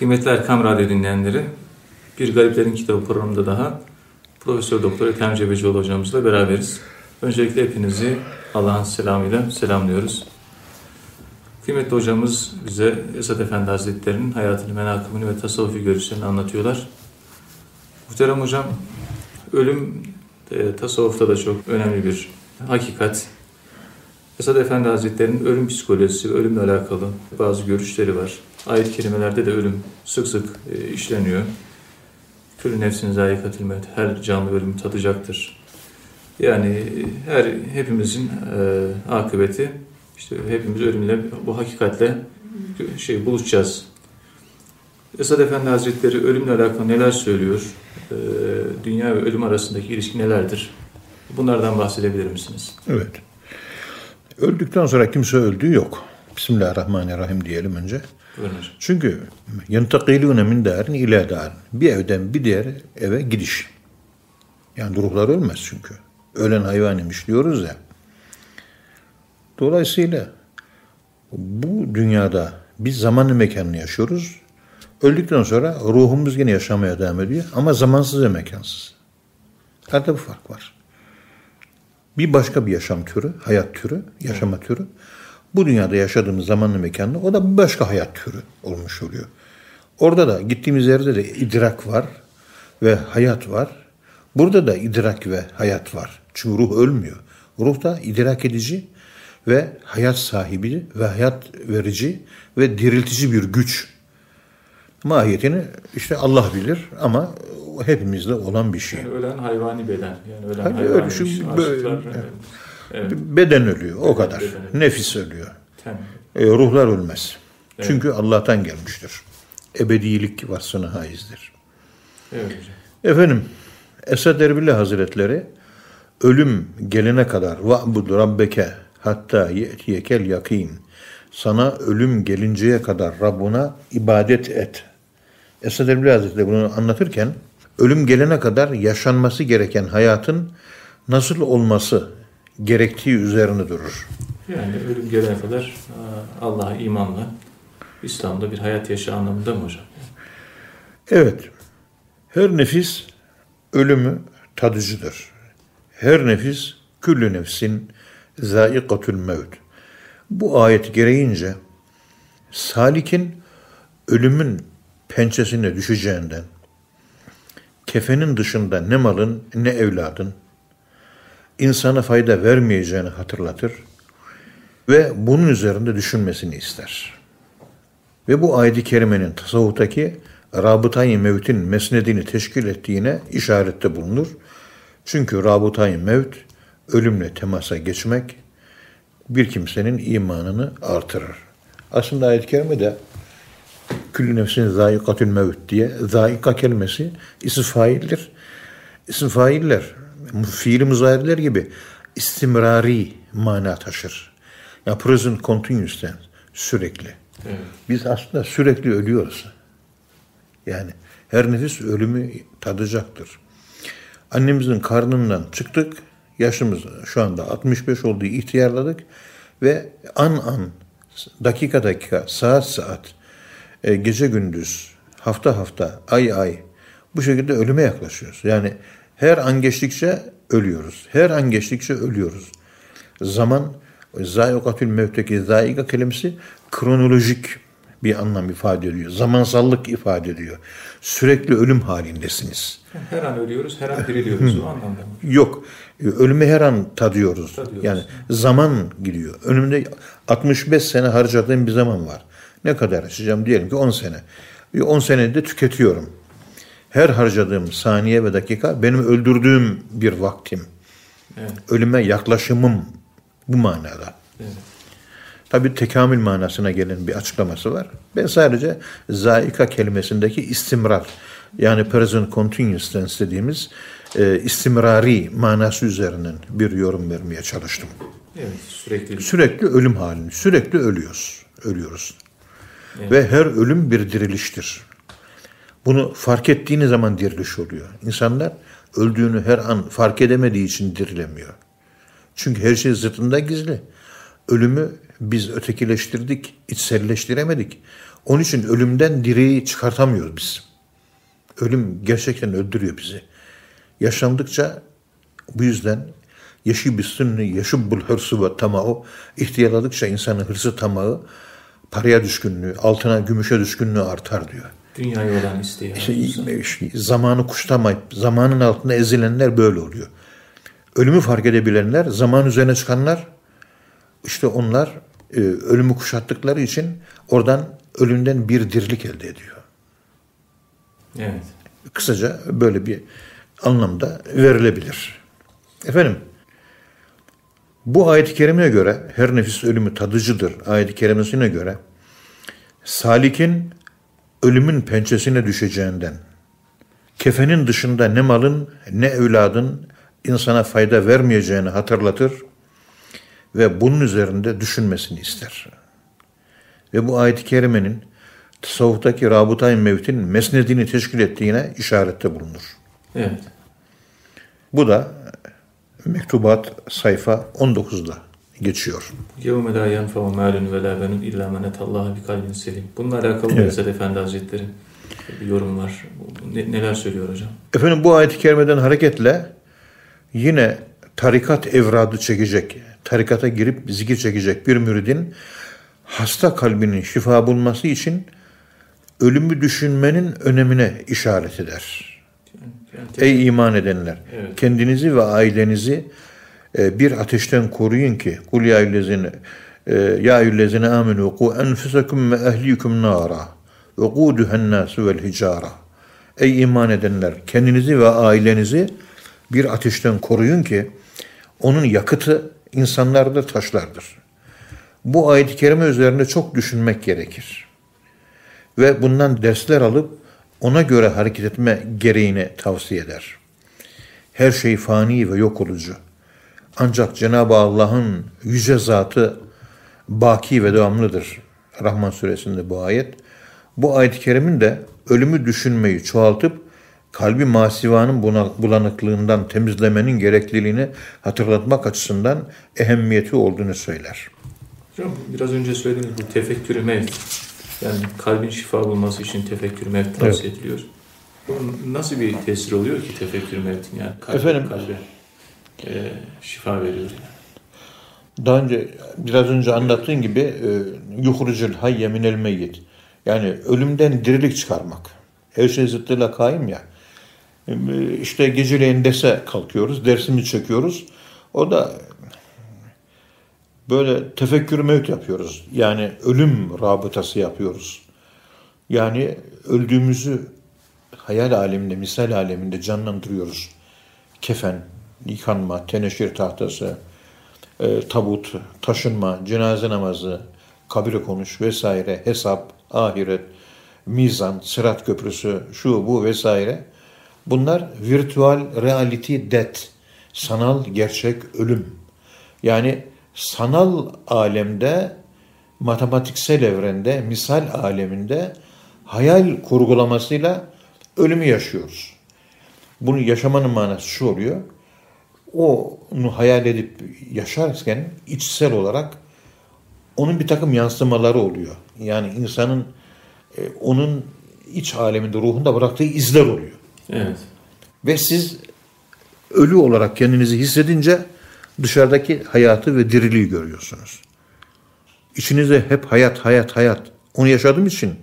Kıymetli Erkam Radyo dinleyenleri, Bir Gariplerin Kitabı programında daha Profesör Doktor Ethem Cebecioğlu hocamızla beraberiz. Öncelikle hepinizi Allah'ın selamıyla selamlıyoruz. Kıymetli hocamız bize Esad Efendi Hazretleri'nin hayatını, menakımını ve tasavvufi görüşlerini anlatıyorlar. Muhterem hocam, ölüm e, tasavvufta da çok önemli bir hakikat. Esad Efendi Hazretleri'nin ölüm psikolojisi, ölümle alakalı bazı görüşleri var. Ayet-i kerimelerde de ölüm sık sık e, işleniyor. Külü nefsin zayikatil mevt, her canlı ölümü tadacaktır. Yani e, her hepimizin e, akıbeti, işte hepimiz ölümle, bu hakikatle şey buluşacağız. Esad Efendi Hazretleri ölümle alakalı neler söylüyor? E, dünya ve ölüm arasındaki ilişki nelerdir? Bunlardan bahsedebilir misiniz? Evet. Öldükten sonra kimse öldüğü yok. Bismillahirrahmanirrahim diyelim önce. Hocam. Çünkü yentakilune min darin ila darin. Bir evden bir diğer eve gidiş. Yani ruhlar ölmez çünkü. Ölen hayvan imiş diyoruz ya. Dolayısıyla bu dünyada biz zamanlı mekanını yaşıyoruz. Öldükten sonra ruhumuz yine yaşamaya devam ediyor ama zamansız ve mekansız. Arada bu fark var. Bir başka bir yaşam türü, hayat türü, yaşama türü. Bu dünyada yaşadığımız zamanlı mekanda o da başka hayat türü olmuş oluyor. Orada da gittiğimiz yerde de idrak var ve hayat var. Burada da idrak ve hayat var. Çünkü ruh ölmüyor. Ruh da idrak edici ve hayat sahibi ve hayat verici ve diriltici bir güç. Mahiyetini işte Allah bilir ama hepimizde olan bir şey. Yani ölen hayvani beden. Yani ölen Hani hayvani ölüşüm bir şey. böyle- evet. Evet. Beden ölüyor o kadar. beden ölüyor. Nefis ölüyor. E, ruhlar ölmez. Çünkü Allah'tan gelmiştir. Ebedilik vasfına haizdir. Evet hocam. Efendim Esad Erbil Hazretleri ölüm gelene kadar va'bud rabbeke hatta ye'tiyekel yakin sana ölüm gelinceye kadar Rabbuna ibadet et. Esad Erbil Hazretleri bunu anlatırken ölüm gelene kadar yaşanması gereken hayatın nasıl olması gerektiği üzerine durur. Yani ölüm gelene kadar aa, Allah'a imanla İslam'da bir hayat yaşa anlamında mı hocam? Evet. Her nefis ölümü tadıcıdır. Her nefis küllü nefsin zaikatül mevt. Bu ayet gereğince salikin ölümün pençesine düşeceğinden kefenin dışında ne malın ne evladın insana fayda vermeyeceğini hatırlatır ve bunun üzerinde düşünmesini ister. Ve bu ayet-i kerimenin tasavvuftaki rabıtayı mevtin mesnedini teşkil ettiğine işarette bulunur. Çünkü rabıtayı mevt ölümle temasa geçmek bir kimsenin imanını artırır. Aslında ayet-i kerimede küllü nefsin zayikatül mevt diye zayika kelimesi isim faildir. İsim failler fiili muzayirler gibi istimrari mana taşır. Ya present continuous tense, sürekli. Evet. Biz aslında sürekli ölüyoruz. Yani her nefis ölümü tadacaktır. Annemizin karnından çıktık. Yaşımız şu anda 65 olduğu ihtiyarladık. Ve an an, dakika dakika, saat saat, e, gece gündüz, hafta hafta, ay ay bu şekilde ölüme yaklaşıyoruz. Yani her an geçtikçe ölüyoruz. Her an geçtikçe ölüyoruz. Zaman Zayokatül mevteki zayika kelimesi kronolojik bir anlam ifade ediyor. Zamansallık ifade ediyor. Sürekli ölüm halindesiniz. Her an ölüyoruz, her an diriliyoruz o anlamda mı? Yok. Ölümü her an tadıyoruz. Tadıyoruz. Yani zaman gidiyor. Önümde 65 sene harcadığım bir zaman var. Ne kadar yaşayacağım? Diyelim ki 10 sene. 10 senede tüketiyorum. Her harcadığım saniye ve dakika benim öldürdüğüm bir vaktim. Evet. Ölüme yaklaşımım bu manada. Evet. Tabi tekamül manasına gelen bir açıklaması var. Ben sadece zaika kelimesindeki istimrar yani present continuous tense dediğimiz e, istimrari manası üzerinden bir yorum vermeye çalıştım. Evet, sürekli. Sürekli ölüm halini, sürekli ölüyoruz, ölüyoruz. Evet. Ve her ölüm bir diriliştir. Bunu fark ettiğiniz zaman diriliş oluyor. İnsanlar öldüğünü her an fark edemediği için dirilemiyor. Çünkü her şey zıttında gizli. Ölümü biz ötekileştirdik, içselleştiremedik. Onun için ölümden direği çıkartamıyoruz biz. Ölüm gerçekten öldürüyor bizi. Yaşandıkça bu yüzden bir sünni, yaşı bul hırsı ve tamahı, ihtiyarladıkça insanın hırsı tamahı, paraya düşkünlüğü, altına, gümüşe düşkünlüğü artar diyor. Dünyaya olan isteği. İşte, işte zamanı kuştamayıp zamanın altında ezilenler böyle oluyor. Ölümü fark edebilenler, zaman üzerine çıkanlar işte onlar e, ölümü kuşattıkları için oradan ölümden bir dirlik elde ediyor. Evet. Kısaca böyle bir anlamda verilebilir. Efendim, bu ayet-i kerimeye göre her nefis ölümü tadıcıdır. Ayet-i kerimesine göre salikin ölümün pençesine düşeceğinden, kefenin dışında ne malın ne evladın insana fayda vermeyeceğini hatırlatır ve bunun üzerinde düşünmesini ister. Ve bu ayet-i kerimenin tasavvuftaki rabıtay mevtin mesnedini teşkil ettiğine işarette bulunur. Evet. Bu da mektubat sayfa 19'da geçiyor. Yevme la yenfe'u malun ve la benun illa men etallaha bi kalbin selim. Bununla alakalı evet. Mesut Efendi Hazretleri bir yorum var. Ne, neler söylüyor hocam? Efendim bu ayet-i kerimeden hareketle yine tarikat evradı çekecek, tarikata girip zikir çekecek bir müridin hasta kalbinin şifa bulması için ölümü düşünmenin önemine işaret eder. Yani, yani, Ey iman edenler! Evet. Kendinizi ve ailenizi bir ateşten koruyun ki kul ya eyyühellezine e, ya eyyühellezine amenu ku enfusakum ve ehlikum nara ve kuduhen nasu vel hicara Ey iman edenler! Kendinizi ve ailenizi bir ateşten koruyun ki onun yakıtı insanlarda taşlardır. Bu ayet-i kerime üzerine çok düşünmek gerekir ve bundan dersler alıp ona göre hareket etme gereğini tavsiye eder. Her şey fani ve yok olucu. Ancak Cenab-ı Allah'ın yüce zatı baki ve devamlıdır. Rahman suresinde bu ayet. Bu ayet-i kerimin de ölümü düşünmeyi çoğaltıp kalbi masivanın bulanıklığından temizlemenin gerekliliğini hatırlatmak açısından ehemmiyeti olduğunu söyler. Hocam biraz önce söylediğiniz bu tefekkürü mevt. Yani kalbin şifa bulması için tefekkür mevt tavsiye ediliyor. Bunun nasıl bir tesir oluyor ki tefekkür mevtin yani kalbe, Efendim? kalbe e, şifa veriyor. Daha önce biraz önce anlattığın gibi e, yuhrucul hayye minel meyyit. Yani ölümden dirilik çıkarmak. Her şey zıttıyla kaim ya. E, İşte geceleyin dese kalkıyoruz, dersimi çekiyoruz. O da böyle tefekkür mevt yapıyoruz. Yani ölüm rabıtası yapıyoruz. Yani öldüğümüzü hayal aleminde, misal aleminde canlandırıyoruz. Kefen, yıkanma, teneşir tahtası, e, tabut, taşınma, cenaze namazı, kabire konuş vesaire, hesap, ahiret, mizan, sırat köprüsü, şu bu vesaire. Bunlar virtual reality death, sanal gerçek ölüm. Yani sanal alemde, matematiksel evrende, misal aleminde hayal kurgulamasıyla ölümü yaşıyoruz. Bunu yaşamanın manası şu oluyor onu hayal edip yaşarken içsel olarak onun bir takım yansımaları oluyor. Yani insanın e, onun iç aleminde, ruhunda bıraktığı izler oluyor. Evet. Ve siz ölü olarak kendinizi hissedince dışarıdaki hayatı ve diriliği görüyorsunuz. İçinizde hep hayat, hayat, hayat. Onu yaşadığım için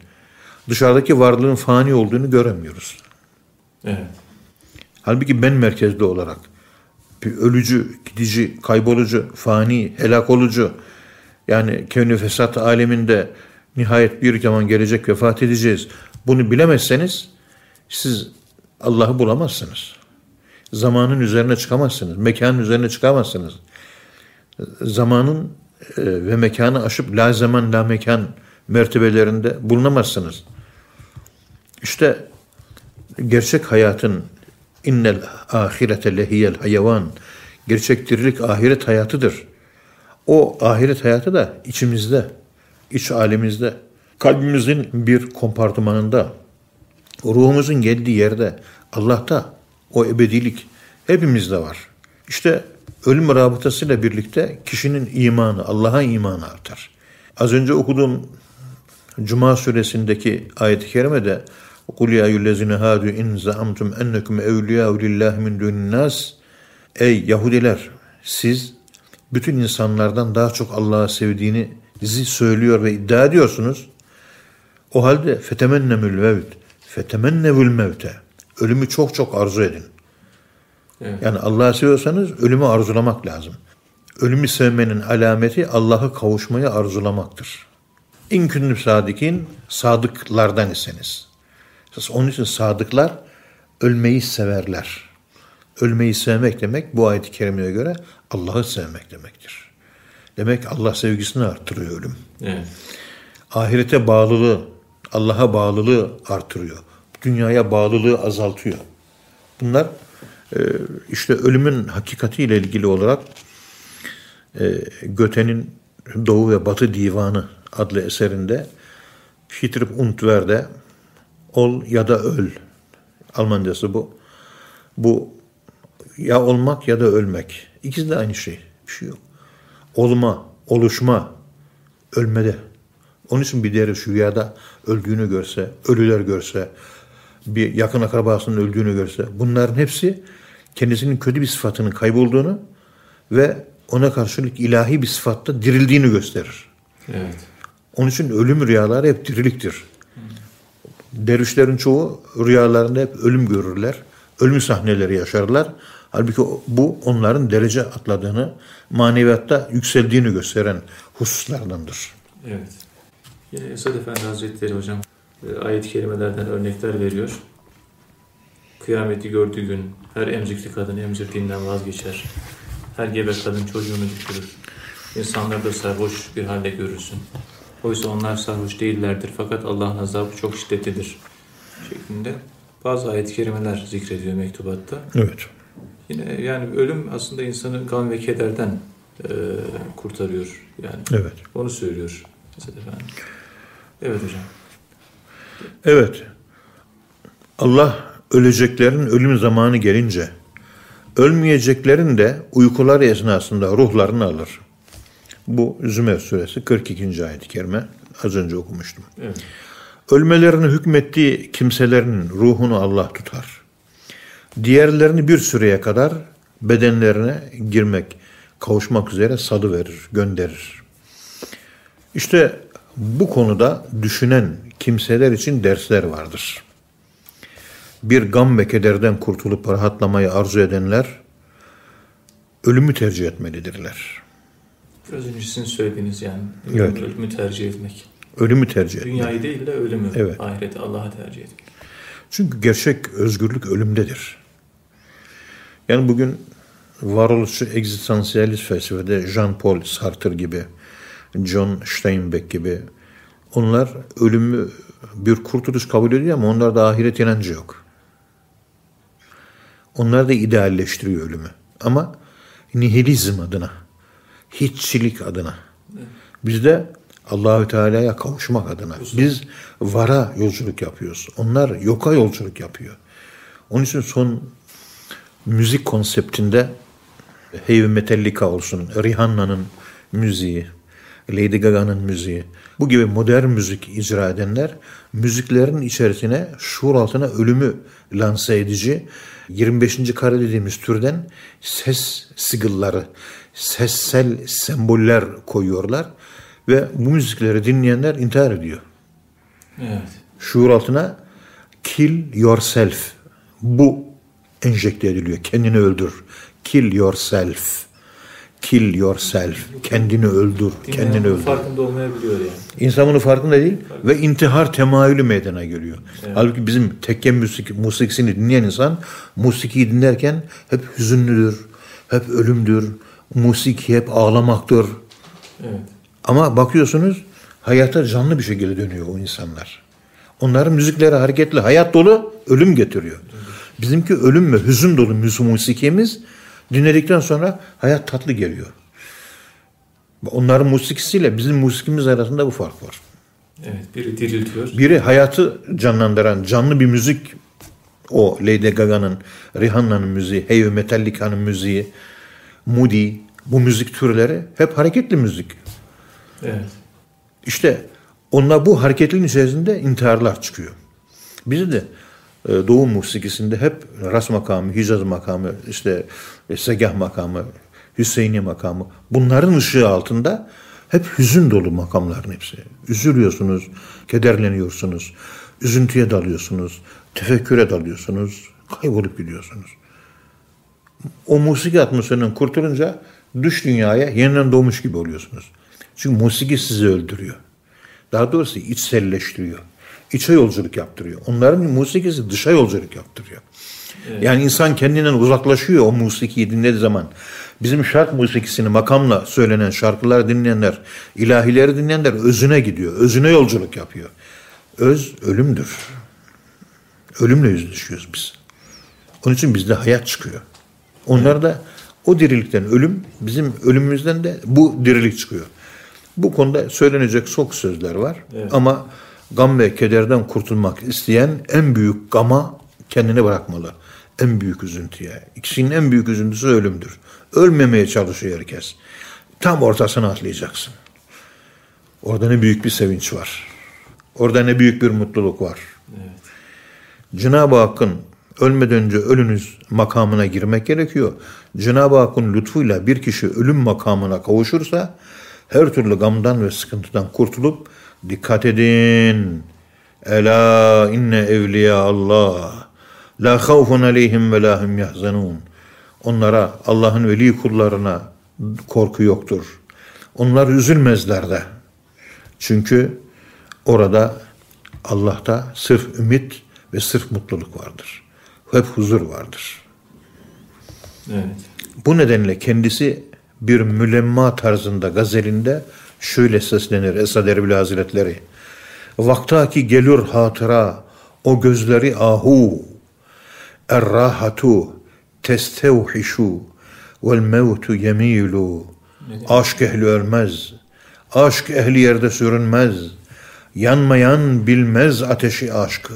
dışarıdaki varlığın fani olduğunu göremiyoruz. Evet. Halbuki ben merkezli olarak bir ölücü, gidici, kaybolucu, fani, helak olucu yani kevni fesat aleminde nihayet bir zaman gelecek vefat edeceğiz. Bunu bilemezseniz siz Allah'ı bulamazsınız. Zamanın üzerine çıkamazsınız. Mekanın üzerine çıkamazsınız. Zamanın e, ve mekanı aşıp la zaman la mekan mertebelerinde bulunamazsınız. İşte gerçek hayatın innel ahirete lehiyel hayvan gerçek dirilik ahiret hayatıdır. O ahiret hayatı da içimizde, iç alemimizde, kalbimizin bir kompartımanında, ruhumuzun geldiği yerde, Allah'ta o ebedilik hepimizde var. İşte ölüm rabıtasıyla birlikte kişinin imanı, Allah'a imanı artar. Az önce okuduğum Cuma suresindeki ayet-i kerimede Kul ya eyyühellezine hadu in zaamtum ennekum evliyâ lillahi min dünnas. Ey Yahudiler siz bütün insanlardan daha çok Allah'ı sevdiğini dizi söylüyor ve iddia ediyorsunuz. O halde fetemennemül mevt. Fetemennevül mevte. Ölümü çok çok arzu edin. Evet. Yani Allah'ı seviyorsanız ölümü arzulamak lazım. Ölümü sevmenin alameti Allah'ı kavuşmayı arzulamaktır. İnkünnü sadikin sadıklardan iseniz. Onun için sadıklar ölmeyi severler. Ölmeyi sevmek demek bu ayet-i kerimeye göre Allah'ı sevmek demektir. Demek Allah sevgisini arttırıyor ölüm. Evet. Ahirete bağlılığı, Allah'a bağlılığı artırıyor. Dünyaya bağlılığı azaltıyor. Bunlar e, işte ölümün hakikatiyle ilgili olarak e, Göte'nin Doğu ve Batı Divanı adlı eserinde Fitrip und werde ol ya da öl. Almancası bu. Bu ya olmak ya da ölmek. İkisi de aynı şey. Bir şey yok. Olma, oluşma, ölmede. Onun için bir diğeri şu rüyada öldüğünü görse, ölüler görse, bir yakın akrabasının öldüğünü görse, bunların hepsi kendisinin kötü bir sıfatının kaybolduğunu ve ona karşılık ilahi bir sıfatta dirildiğini gösterir. Evet. Onun için ölüm rüyaları hep diriliktir. Dervişlerin çoğu rüyalarında hep ölüm görürler. Ölüm sahneleri yaşarlar. Halbuki bu onların derece atladığını, maneviyatta yükseldiğini gösteren hususlardandır. Evet. Yine Esad Efendi Hazretleri hocam e, ayet-i kerimelerden örnekler veriyor. Kıyameti gördüğü gün her emzikli kadın emzirdiğinden vazgeçer. Her gebe kadın çocuğunu düşürür. İnsanları da sarhoş bir halde görürsün. Oysa onlar sarhoş değillerdir fakat Allah'ın azabı çok şiddetlidir. Şeklinde bazı ayet-i kerimeler zikrediyor mektubatta. Evet. Yine yani ölüm aslında insanı gam ve kederden e, kurtarıyor. Yani Evet. onu söylüyor Efendi. Evet hocam. Evet. Allah öleceklerin ölüm zamanı gelince ölmeyeceklerin de uykuları esnasında ruhlarını alır. Bu Zümer suresi 42. ayet-i kerime az önce okumuştum. Evet. Ölmelerini hükmettiği kimselerin ruhunu Allah tutar. Diğerlerini bir süreye kadar bedenlerine girmek, kavuşmak üzere salı verir, gönderir. İşte bu konuda düşünen kimseler için dersler vardır. Bir gam ve kederden kurtulup rahatlamayı arzu edenler ölümü tercih etmelidirler. Biraz önce sizin söylediğiniz yani Evet. ölümü tercih etmek. Ölümü tercih etmek. Dünyayı değil de ölümü, Evet. ahireti Allah'a tercih etmek. Çünkü gerçek özgürlük ölümdedir. Yani bugün varoluşçu egzistansiyalist felsefede Jean-Paul Sartre gibi, John Steinbeck gibi onlar ölümü bir kurtuluş kabul ediyor ama onlarda ahiret inancı yok. Onlar da idealleştiriyor ölümü. Ama nihilizm adına, hiççilik adına. Bizde Allahü Teala'ya kavuşmak adına. Biz vara yolculuk yapıyoruz. Onlar yoka yolculuk yapıyor. Onun için son müzik konseptinde Heavy Metallica olsun, Rihanna'nın müziği, Lady Gaga'nın müziği, bu gibi modern müzik icra edenler müziklerin içerisine şuur altına ölümü lanse edici 25. kare dediğimiz türden ses sigılları, sessel semboller koyuyorlar ve bu müzikleri dinleyenler intihar ediyor. Evet. Şuur altına kill yourself bu enjekte ediliyor. Kendini öldür. Kill yourself. Kill yourself. Kendini öldür. Dinleyen Kendini öldür. farkında olmayabiliyor yani. İnsan bunun farkında değil ve intihar temayülü meydana geliyor. Halbuki bizim tekke müzik, musikisini dinleyen insan musikiyi dinlerken hep hüzünlüdür, hep ölümdür, musiki hep ağlamaktır. Evet. Ama bakıyorsunuz hayata canlı bir şekilde dönüyor o insanlar. Onların müzikleri hareketli, hayat dolu, ölüm getiriyor. Bizimki ölüm ve hüzün dolu musikimiz dinledikten sonra hayat tatlı geliyor. Onların musikisiyle bizim musikimiz arasında bu fark var. Evet. Biri diriltiyor. Biri hayatı canlandıran canlı bir müzik o Lady Gaga'nın, Rihanna'nın müziği, Heavy Metallica'nın müziği, Moody bu müzik türleri hep hareketli müzik. Evet. İşte Onlar bu hareketin içerisinde intiharlar çıkıyor. Bizi de e, Doğu musikisinde hep ras makamı, Hicaz makamı, işte e, Segah makamı, Hüseyini makamı bunların ışığı altında hep hüzün dolu makamların hepsi. Üzülüyorsunuz, kederleniyorsunuz, üzüntüye dalıyorsunuz, tefekküre dalıyorsunuz, kaybolup gidiyorsunuz. O musiki atmosferinden kurtulunca dış dünyaya yeniden doğmuş gibi oluyorsunuz. Çünkü musiki sizi öldürüyor. Daha doğrusu içselleştiriyor. İçe yolculuk yaptırıyor. Onların musikisi dışa yolculuk yaptırıyor. Evet. Yani insan kendinden uzaklaşıyor o musikiyi dinlediği zaman. Bizim şark musikisini makamla söylenen şarkılar dinleyenler, ilahileri dinleyenler özüne gidiyor. Özüne yolculuk yapıyor. Öz ölümdür. Ölümle yüzleşiyoruz biz. Onun için bizde hayat çıkıyor. Onlar da o dirilikten ölüm, bizim ölümümüzden de bu dirilik çıkıyor. Bu konuda söylenecek çok sözler var. Evet. Ama gam ve kederden kurtulmak isteyen en büyük gama kendini bırakmalı. En büyük üzüntüye. İkisinin en büyük üzüntüsü ölümdür. Ölmemeye çalışıyor herkes. Tam ortasına atlayacaksın. Orada ne büyük bir sevinç var. Orada ne büyük bir mutluluk var. Evet. Cenab-ı Hakk'ın ölmeden önce ölünüz makamına girmek gerekiyor. Cenab-ı Hakk'ın lütfuyla bir kişi ölüm makamına kavuşursa her türlü gamdan ve sıkıntıdan kurtulup dikkat edin. Ela inne evliya Allah la havfun aleyhim ve la hum yahzanun. Onlara Allah'ın veli kullarına korku yoktur. Onlar üzülmezler de. Çünkü orada Allah'ta sırf ümit ve sırf mutluluk vardır. Hep huzur vardır. Evet. Bu nedenle kendisi bir mülemma tarzında gazelinde şöyle seslenir Esad Erbil Hazretleri. Vaktaki gelir hatıra o gözleri ahu errahatu testevhişu vel mevtu yemilu aşk ehli ölmez aşk ehli yerde sürünmez yanmayan bilmez ateşi aşkı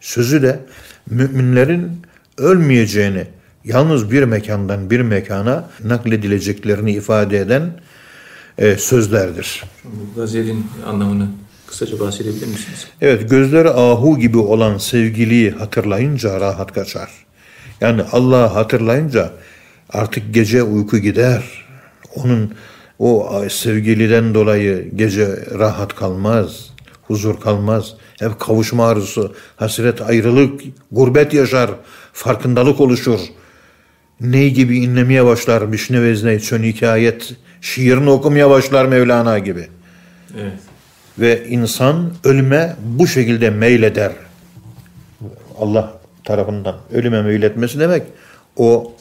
sözü de müminlerin ölmeyeceğini yalnız bir mekandan bir mekana nakledileceklerini ifade eden e, sözlerdir. Gazelin anlamını kısaca bahsedebilir misiniz? Evet, gözleri ahu gibi olan sevgiliyi hatırlayınca rahat kaçar. Yani Allah'ı hatırlayınca artık gece uyku gider. Onun o sevgiliden dolayı gece rahat kalmaz, huzur kalmaz. Hep kavuşma arzusu, hasret, ayrılık, gurbet yaşar, farkındalık oluşur ney gibi inlemeye başlar Mişne Vezne Çön hikayet şiirini okumaya başlar Mevlana gibi. Evet. Ve insan ölüme bu şekilde meyleder. Allah tarafından ölüme meyletmesi demek o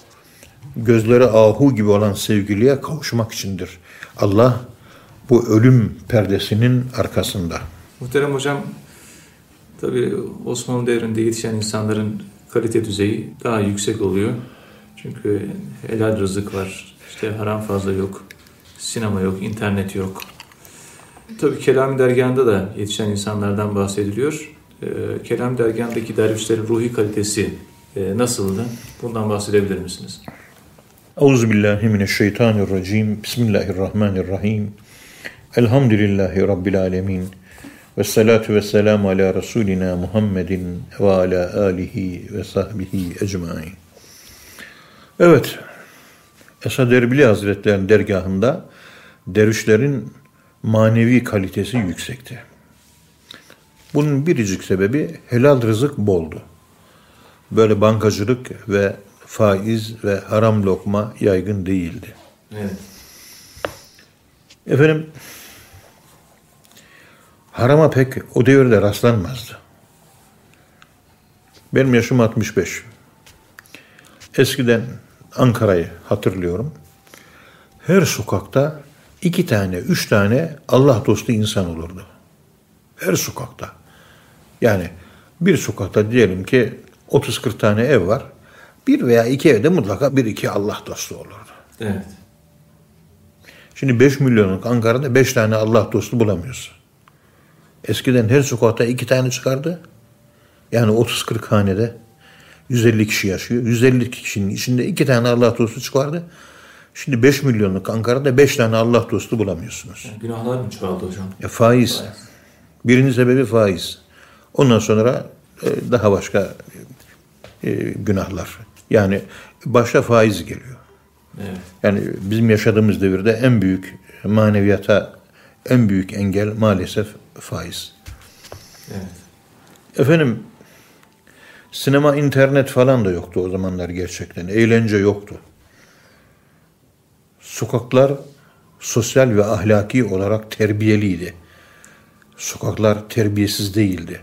gözleri ahu gibi olan sevgiliye kavuşmak içindir. Allah bu ölüm perdesinin arkasında. Muhterem hocam tabi Osmanlı devrinde yetişen insanların kalite düzeyi daha yüksek oluyor. Çünkü helal rızık var. İşte haram fazla yok. Sinema yok, internet yok. Tabii Kelam Dergahı'nda da yetişen insanlardan bahsediliyor. Ee, Kelam Dergahı'ndaki dervişlerin ruhi kalitesi e, nasıldı? Bundan bahsedebilir misiniz? Euzubillahimineşşeytanirracim. Bismillahirrahmanirrahim. Elhamdülillahi Rabbil alemin. Ve salatu ve selamu ala Resulina Muhammedin ve ala alihi ve sahbihi ecmain. Evet, Esad Erbili Hazretleri'nin dergahında dervişlerin manevi kalitesi yüksekti. Bunun biricik sebebi helal rızık boldu. Böyle bankacılık ve faiz ve haram lokma yaygın değildi. Evet. Efendim, harama pek o devirde rastlanmazdı. Benim yaşım 65. Eskiden Ankara'yı hatırlıyorum. Her sokakta iki tane, üç tane Allah dostu insan olurdu. Her sokakta. Yani bir sokakta diyelim ki 30-40 tane ev var. Bir veya iki evde mutlaka bir iki Allah dostu olurdu. Evet. Şimdi 5 milyonluk Ankara'da 5 tane Allah dostu bulamıyorsun. Eskiden her sokakta iki tane çıkardı. Yani 30-40 hanede 150 kişi yaşıyor. 150 kişinin içinde iki tane Allah dostu çıkardı. Şimdi 5 milyonluk Ankara'da 5 tane Allah dostu bulamıyorsunuz. Yani günahlar mı çoğaldı hocam? Ya faiz. faiz. Birinci sebebi faiz. Ondan sonra e, daha başka e, günahlar. Yani başta faiz geliyor. Evet. Yani bizim yaşadığımız devirde en büyük maneviyata en büyük engel maalesef faiz. Evet. Efendim sinema, internet falan da yoktu o zamanlar gerçekten. Eğlence yoktu. Sokaklar sosyal ve ahlaki olarak terbiyeliydi. Sokaklar terbiyesiz değildi.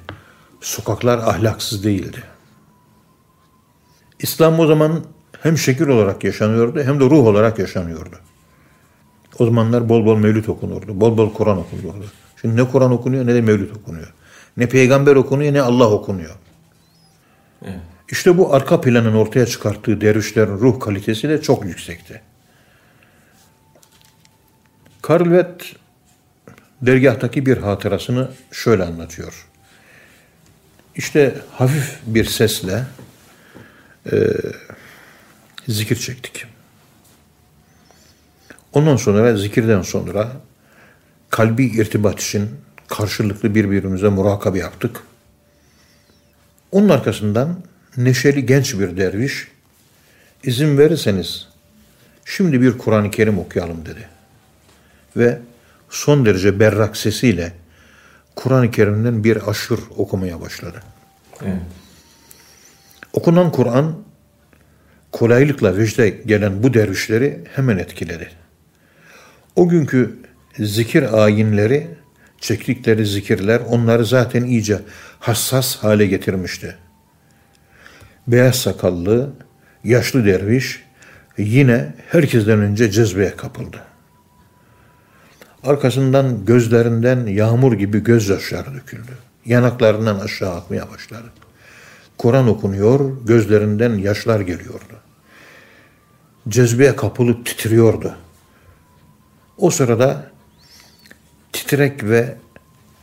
Sokaklar ahlaksız değildi. İslam o zaman hem şekil olarak yaşanıyordu hem de ruh olarak yaşanıyordu. O zamanlar bol bol mevlüt okunurdu. Bol bol Kur'an okunurdu. Şimdi ne Kur'an okunuyor ne de mevlüt okunuyor. Ne peygamber okunuyor ne Allah okunuyor. Evet. İşte bu arka planın ortaya çıkarttığı dervişlerin ruh kalitesi de çok yüksekti. Karlvet dergahtaki bir hatırasını şöyle anlatıyor. İşte hafif bir sesle e, zikir çektik. Ondan sonra zikirden sonra kalbi irtibat için karşılıklı birbirimize murakabe yaptık. Onun arkasından neşeli genç bir derviş izin verirseniz şimdi bir Kur'an-ı Kerim okuyalım dedi. Ve son derece berrak sesiyle Kur'an-ı Kerim'den bir aşır okumaya başladı. Evet. Okunan Kur'an kolaylıkla vecde gelen bu dervişleri hemen etkiledi. O günkü zikir ayinleri, çektikleri zikirler onları zaten iyice hassas hale getirmişti. Beyaz sakallı, yaşlı derviş yine herkesten önce cezbeye kapıldı. Arkasından gözlerinden yağmur gibi gözyaşları döküldü. Yanaklarından aşağı akmaya başladı. Kur'an okunuyor, gözlerinden yaşlar geliyordu. Cezbeye kapılıp titriyordu. O sırada titrek ve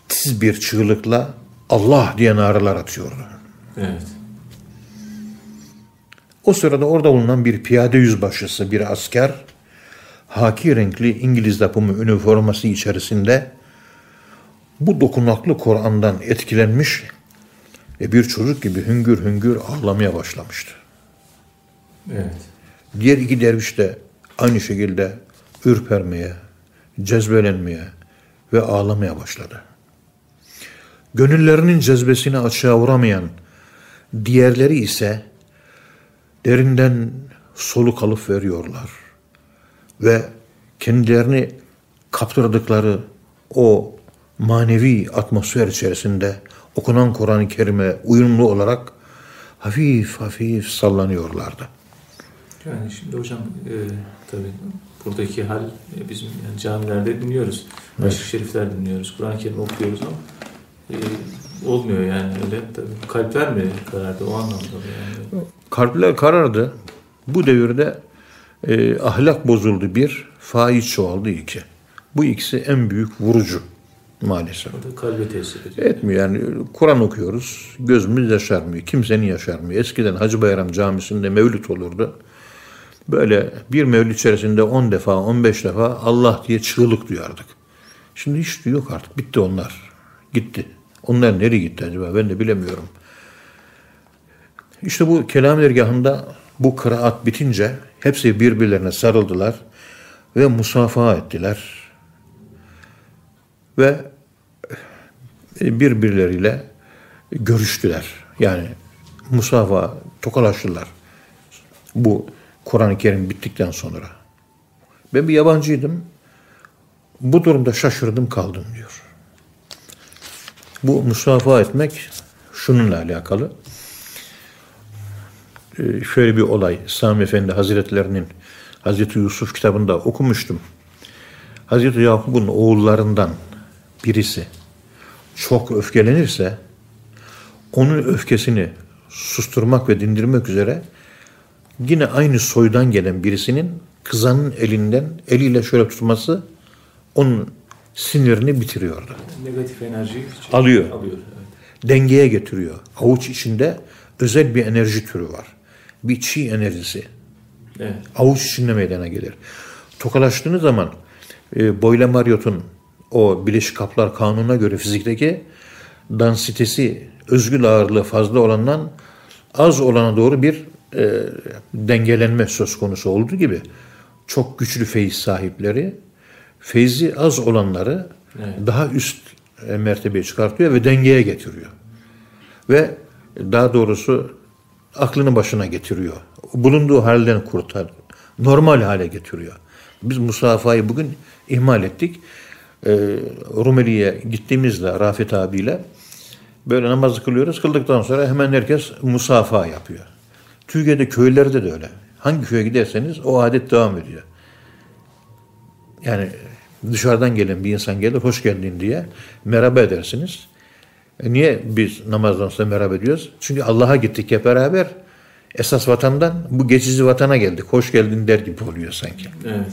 tiz bir çığlıkla Allah diye naralar atıyordu. Evet. O sırada orada bulunan bir piyade yüzbaşısı, bir asker, haki renkli İngiliz yapımı üniforması içerisinde bu dokunaklı Kur'an'dan etkilenmiş ve bir çocuk gibi hüngür hüngür ağlamaya başlamıştı. Evet. Diğer iki derviş de aynı şekilde ürpermeye, cezbelenmeye ve ağlamaya başladı. Gönüllerinin cezbesini açığa vuramayan diğerleri ise derinden soluk alıp veriyorlar. Ve kendilerini kaptırdıkları o manevi atmosfer içerisinde okunan Kur'an-ı Kerim'e uyumlu olarak hafif hafif sallanıyorlardı. Yani şimdi hocam e, tabii buradaki hal e, bizim yani camilerde dinliyoruz. Evet. Şerifler dinliyoruz. Kur'an-ı Kerim okuyoruz ama e, olmuyor yani öyle. Tabii kalpler mi karardı o anlamda yani? Kalpler karardı. Bu devirde e, ahlak bozuldu bir, faiz çoğaldı iki. Bu ikisi en büyük vurucu maalesef. O da kalbe tesir ediyor. Etmiyor yani Kur'an okuyoruz, gözümüz yaşarmıyor, kimsenin yaşarmıyor. Eskiden Hacı Bayram Camisi'nde mevlüt olurdu. Böyle bir mevlüt içerisinde 10 defa, 15 defa Allah diye çığlık duyardık. Şimdi hiç yok artık, bitti onlar. Gitti. Onlar nereye gitti acaba ben de bilemiyorum. İşte bu kelam dergahında bu kıraat bitince hepsi birbirlerine sarıldılar ve musafaha ettiler. Ve birbirleriyle görüştüler. Yani musafaha, tokalaştılar. Bu Kur'an-ı Kerim bittikten sonra. Ben bir yabancıydım. Bu durumda şaşırdım kaldım diyor. Bu musafaha etmek şununla alakalı. Ee, şöyle bir olay Sami Efendi Hazretlerinin Hazreti Yusuf kitabında okumuştum. Hazreti Yakup'un oğullarından birisi çok öfkelenirse onun öfkesini susturmak ve dindirmek üzere yine aynı soydan gelen birisinin kızanın elinden eliyle şöyle tutması onun sinirini bitiriyordu. Negatif enerjiyi Alıyor. Alıyor. Evet. Dengeye getiriyor. Avuç içinde özel bir enerji türü var. Bir çi enerjisi. Evet. Avuç içinde meydana gelir. Tokalaştığınız zaman e, Boyle Marriott'un o Birleşik Kaplar Kanunu'na göre fizikteki dansitesi özgül ağırlığı fazla olandan az olana doğru bir e, dengelenme söz konusu olduğu gibi çok güçlü feyiz sahipleri feyzi az olanları Evet. daha üst e, mertebeye çıkartıyor ve dengeye getiriyor. Ve daha doğrusu aklını başına getiriyor. Bulunduğu halden kurtar. Normal hale getiriyor. Biz musafayı bugün ihmal ettik. Ee, Rumeli'ye gittiğimizde Rafet abiyle böyle namaz kılıyoruz. Kıldıktan sonra hemen herkes musafa yapıyor. Türkiye'de köylerde de öyle. Hangi köye giderseniz o adet devam ediyor. Yani dışarıdan gelen bir insan gelir hoş geldin diye merhaba edersiniz. E niye biz namazdan sonra merhaba ediyoruz? Çünkü Allah'a gittik hep beraber. Esas vatandan bu geçici vatana geldik. Hoş geldin der gibi oluyor sanki. Evet.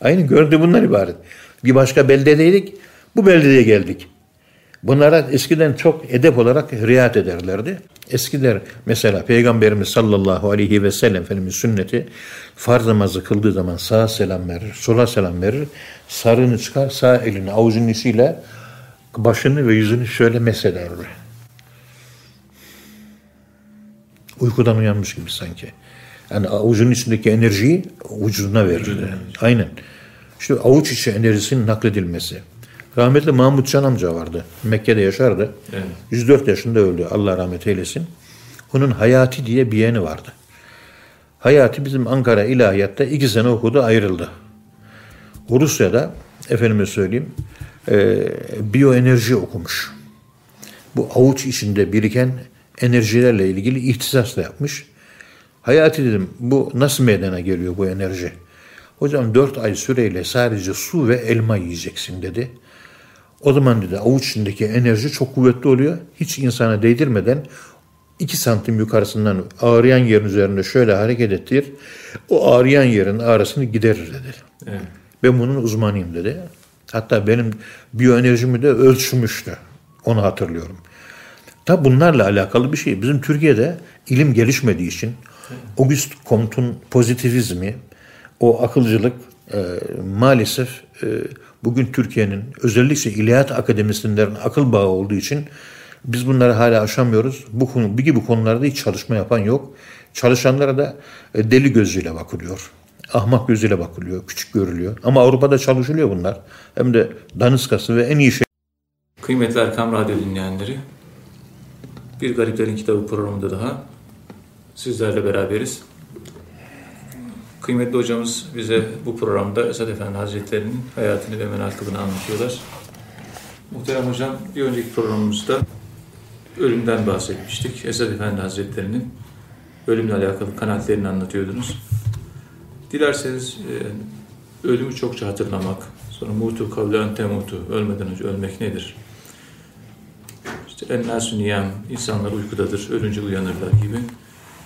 Aynı gördüğü bunlar ibaret. Bir başka beldedeydik. Bu beldeye geldik. Bunlara eskiden çok edep olarak riayet ederlerdi. Eskiler mesela Peygamberimiz sallallahu aleyhi ve sellem Efendimiz sünneti farz namazı kıldığı zaman sağa selam verir, sola selam verir. Sarığını çıkar, sağ elini avucunun içiyle başını ve yüzünü şöyle mesederdi. Uykudan uyanmış gibi sanki. Yani avucunun içindeki enerjiyi vücuduna verirdi. Aynen. İşte avuç içi enerjisinin nakledilmesi. Rahmetli Mahmut Can amca vardı. Mekke'de yaşardı. Evet. 104 yaşında öldü. Allah rahmet eylesin. Onun Hayati diye bir yeğeni vardı. Hayati bizim Ankara İlahiyat'ta iki sene okudu ayrıldı. Rusya'da efendime söyleyeyim e, biyoenerji okumuş. Bu avuç içinde biriken enerjilerle ilgili ihtisas da yapmış. Hayati dedim bu nasıl meydana geliyor bu enerji? Hocam dört ay süreyle sadece su ve elma yiyeceksin dedi. O zaman dedi avuç içindeki enerji çok kuvvetli oluyor. Hiç insana değdirmeden iki santim yukarısından ağrıyan yerin üzerinde şöyle hareket ettir. O ağrıyan yerin ağrısını giderir dedi. Evet. Ben bunun uzmanıyım dedi. Hatta benim biyoenerjimi de ölçmüştü. Onu hatırlıyorum. Tabi bunlarla alakalı bir şey. Bizim Türkiye'de ilim gelişmediği için Auguste Comte'un pozitivizmi, o akılcılık e, maalesef e, bugün Türkiye'nin özellikle İlahiyat Akademisi'nlerin akıl bağı olduğu için biz bunları hala aşamıyoruz. Bu konu, bu gibi konularda hiç çalışma yapan yok. Çalışanlara da e, deli gözüyle bakılıyor. Ahmak gözüyle bakılıyor, küçük görülüyor. Ama Avrupa'da çalışılıyor bunlar. Hem de daniskası ve en iyi şey. Kıymetli Erkam Radyo dinleyenleri, Bir Gariplerin Kitabı programında daha sizlerle beraberiz. Kıymetli hocamız bize bu programda Esad Efendi Hazretleri'nin hayatını ve menakıbını anlatıyorlar. Muhterem hocam, bir önceki programımızda ölümden bahsetmiştik. Esad Efendi Hazretleri'nin ölümle alakalı kanaatlerini anlatıyordunuz. Dilerseniz e, ölümü çokça hatırlamak, sonra mutu kavlen temutu, ölmeden önce ölmek nedir? İşte ennâsü niyam, insanlar uykudadır, ölünce uyanırlar gibi.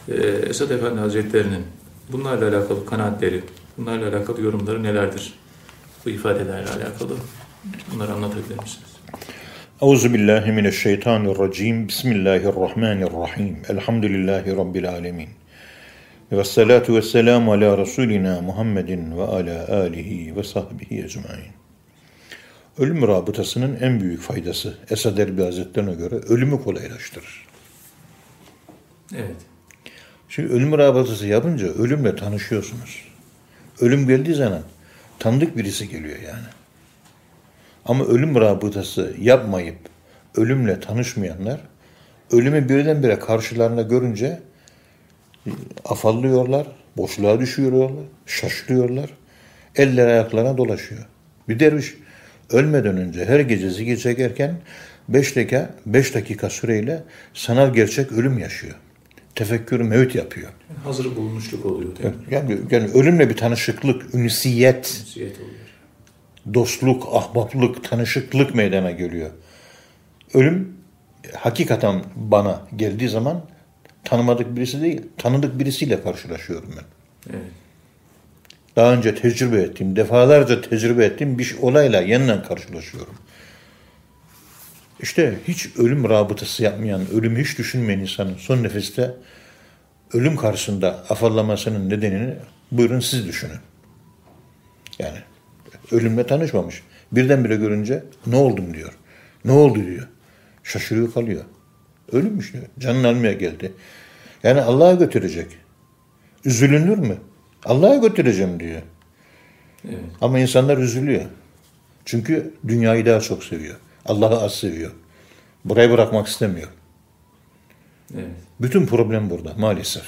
Ee, Esad Efendi Hazretleri'nin bunlarla alakalı kanaatleri, bunlarla alakalı yorumları nelerdir? Bu ifadelerle alakalı. Bunları anlatabilir misiniz? Euzu billahi mineşşeytanirracim. Bismillahirrahmanirrahim. Elhamdülillahi rabbil alamin. Ve salatu ve selamu ala Resulina Muhammedin ve ala alihi ve sahbihi ecmain. Ölüm rabıtasının en büyük faydası Esad Erbil Hazretlerine göre ölümü kolaylaştırır. Evet. Şimdi ölüm rabıtası yapınca ölümle tanışıyorsunuz. Ölüm geldiği zaman tanıdık birisi geliyor yani. Ama ölüm rabıtası yapmayıp ölümle tanışmayanlar ölümü birdenbire karşılarına görünce e, afallıyorlar, boşluğa düşüyorlar, şaşırıyorlar. Eller ayaklarına dolaşıyor. Bir derviş ölmeden önce her gece zikir çekerken 5 dakika, 5 dakika süreyle sanal gerçek ölüm yaşıyor. Tefekkür mevt yapıyor. Hazır bulunuşluk oluyor? Yani, yani ölümle bir tanışıklık, ünsiyet, Siyet oluyor. dostluk, ahbaplık, tanışıklık meydana geliyor. Ölüm hakikaten bana geldiği zaman tanımadık birisi değil, tanıdık birisiyle karşılaşıyorum ben. Evet. Daha önce tecrübe ettiğim, defalarca tecrübe ettiğim bir olayla yeniden karşılaşıyorum. İşte hiç ölüm rabıtası yapmayan, ölümü hiç düşünmeyen insanın son nefeste ölüm karşısında afallamasının nedenini buyurun siz düşünün. Yani ölümle tanışmamış. Birdenbire görünce ne oldum diyor. Ne oldu diyor. Şaşırıyor kalıyor. Ölümmüş diyor. Canını almaya geldi. Yani Allah'a götürecek. Üzülünür mü? Allah'a götüreceğim diyor. Evet. Ama insanlar üzülüyor. Çünkü dünyayı daha çok seviyor. Allah'ı az seviyor. Burayı bırakmak istemiyor. Evet. Bütün problem burada maalesef.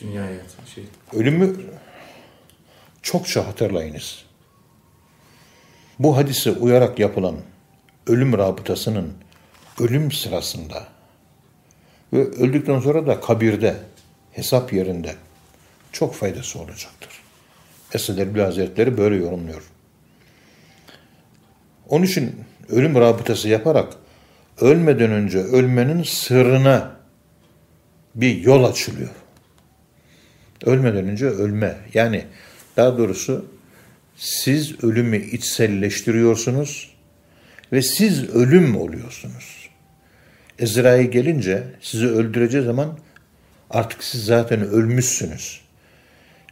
Dünya hayatı şey. Ölümü çokça hatırlayınız. Bu hadise uyarak yapılan ölüm rabıtasının ölüm sırasında ve öldükten sonra da kabirde, hesap yerinde çok faydası olacaktır. Esad Erbil Hazretleri böyle yorumluyor. Onun için ölüm rabıtası yaparak ölmeden önce ölmenin sırrına bir yol açılıyor. Ölmeden önce ölme. Yani daha doğrusu siz ölümü içselleştiriyorsunuz ve siz ölüm oluyorsunuz. Ezrail gelince sizi öldüreceği zaman artık siz zaten ölmüşsünüz.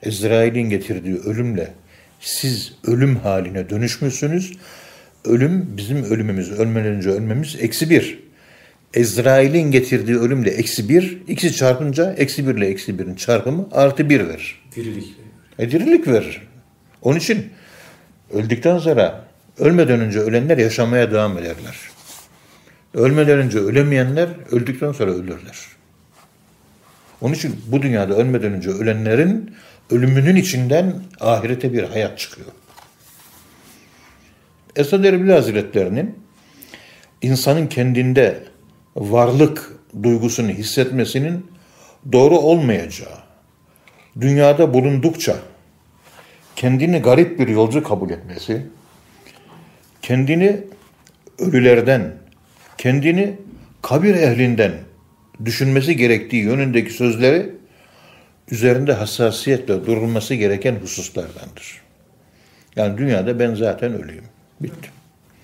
Ezrail'in getirdiği ölümle siz ölüm haline dönüşmüşsünüz. Ölüm bizim ölümümüz, ölmeden önce ölmemiz eksi bir. Ezrail'in getirdiği ölümle eksi bir, ikisi çarpınca eksi bir ile eksi birin çarpımı artı bir verir. Dirilik. E dirilik verir. Onun için öldükten sonra ölmeden önce ölenler yaşamaya devam ederler. Ölmeden önce ölemeyenler öldükten sonra ölürler. Onun için bu dünyada ölmeden önce ölenlerin ölümünün içinden ahirete bir hayat çıkıyor. Esad Erbil Hazretlerinin insanın kendinde varlık duygusunu hissetmesinin doğru olmayacağı, dünyada bulundukça kendini garip bir yolcu kabul etmesi, kendini ölülerden, kendini kabir ehlinden düşünmesi gerektiği yönündeki sözleri üzerinde hassasiyetle durulması gereken hususlardandır. Yani dünyada ben zaten ölüyüm. Bittim.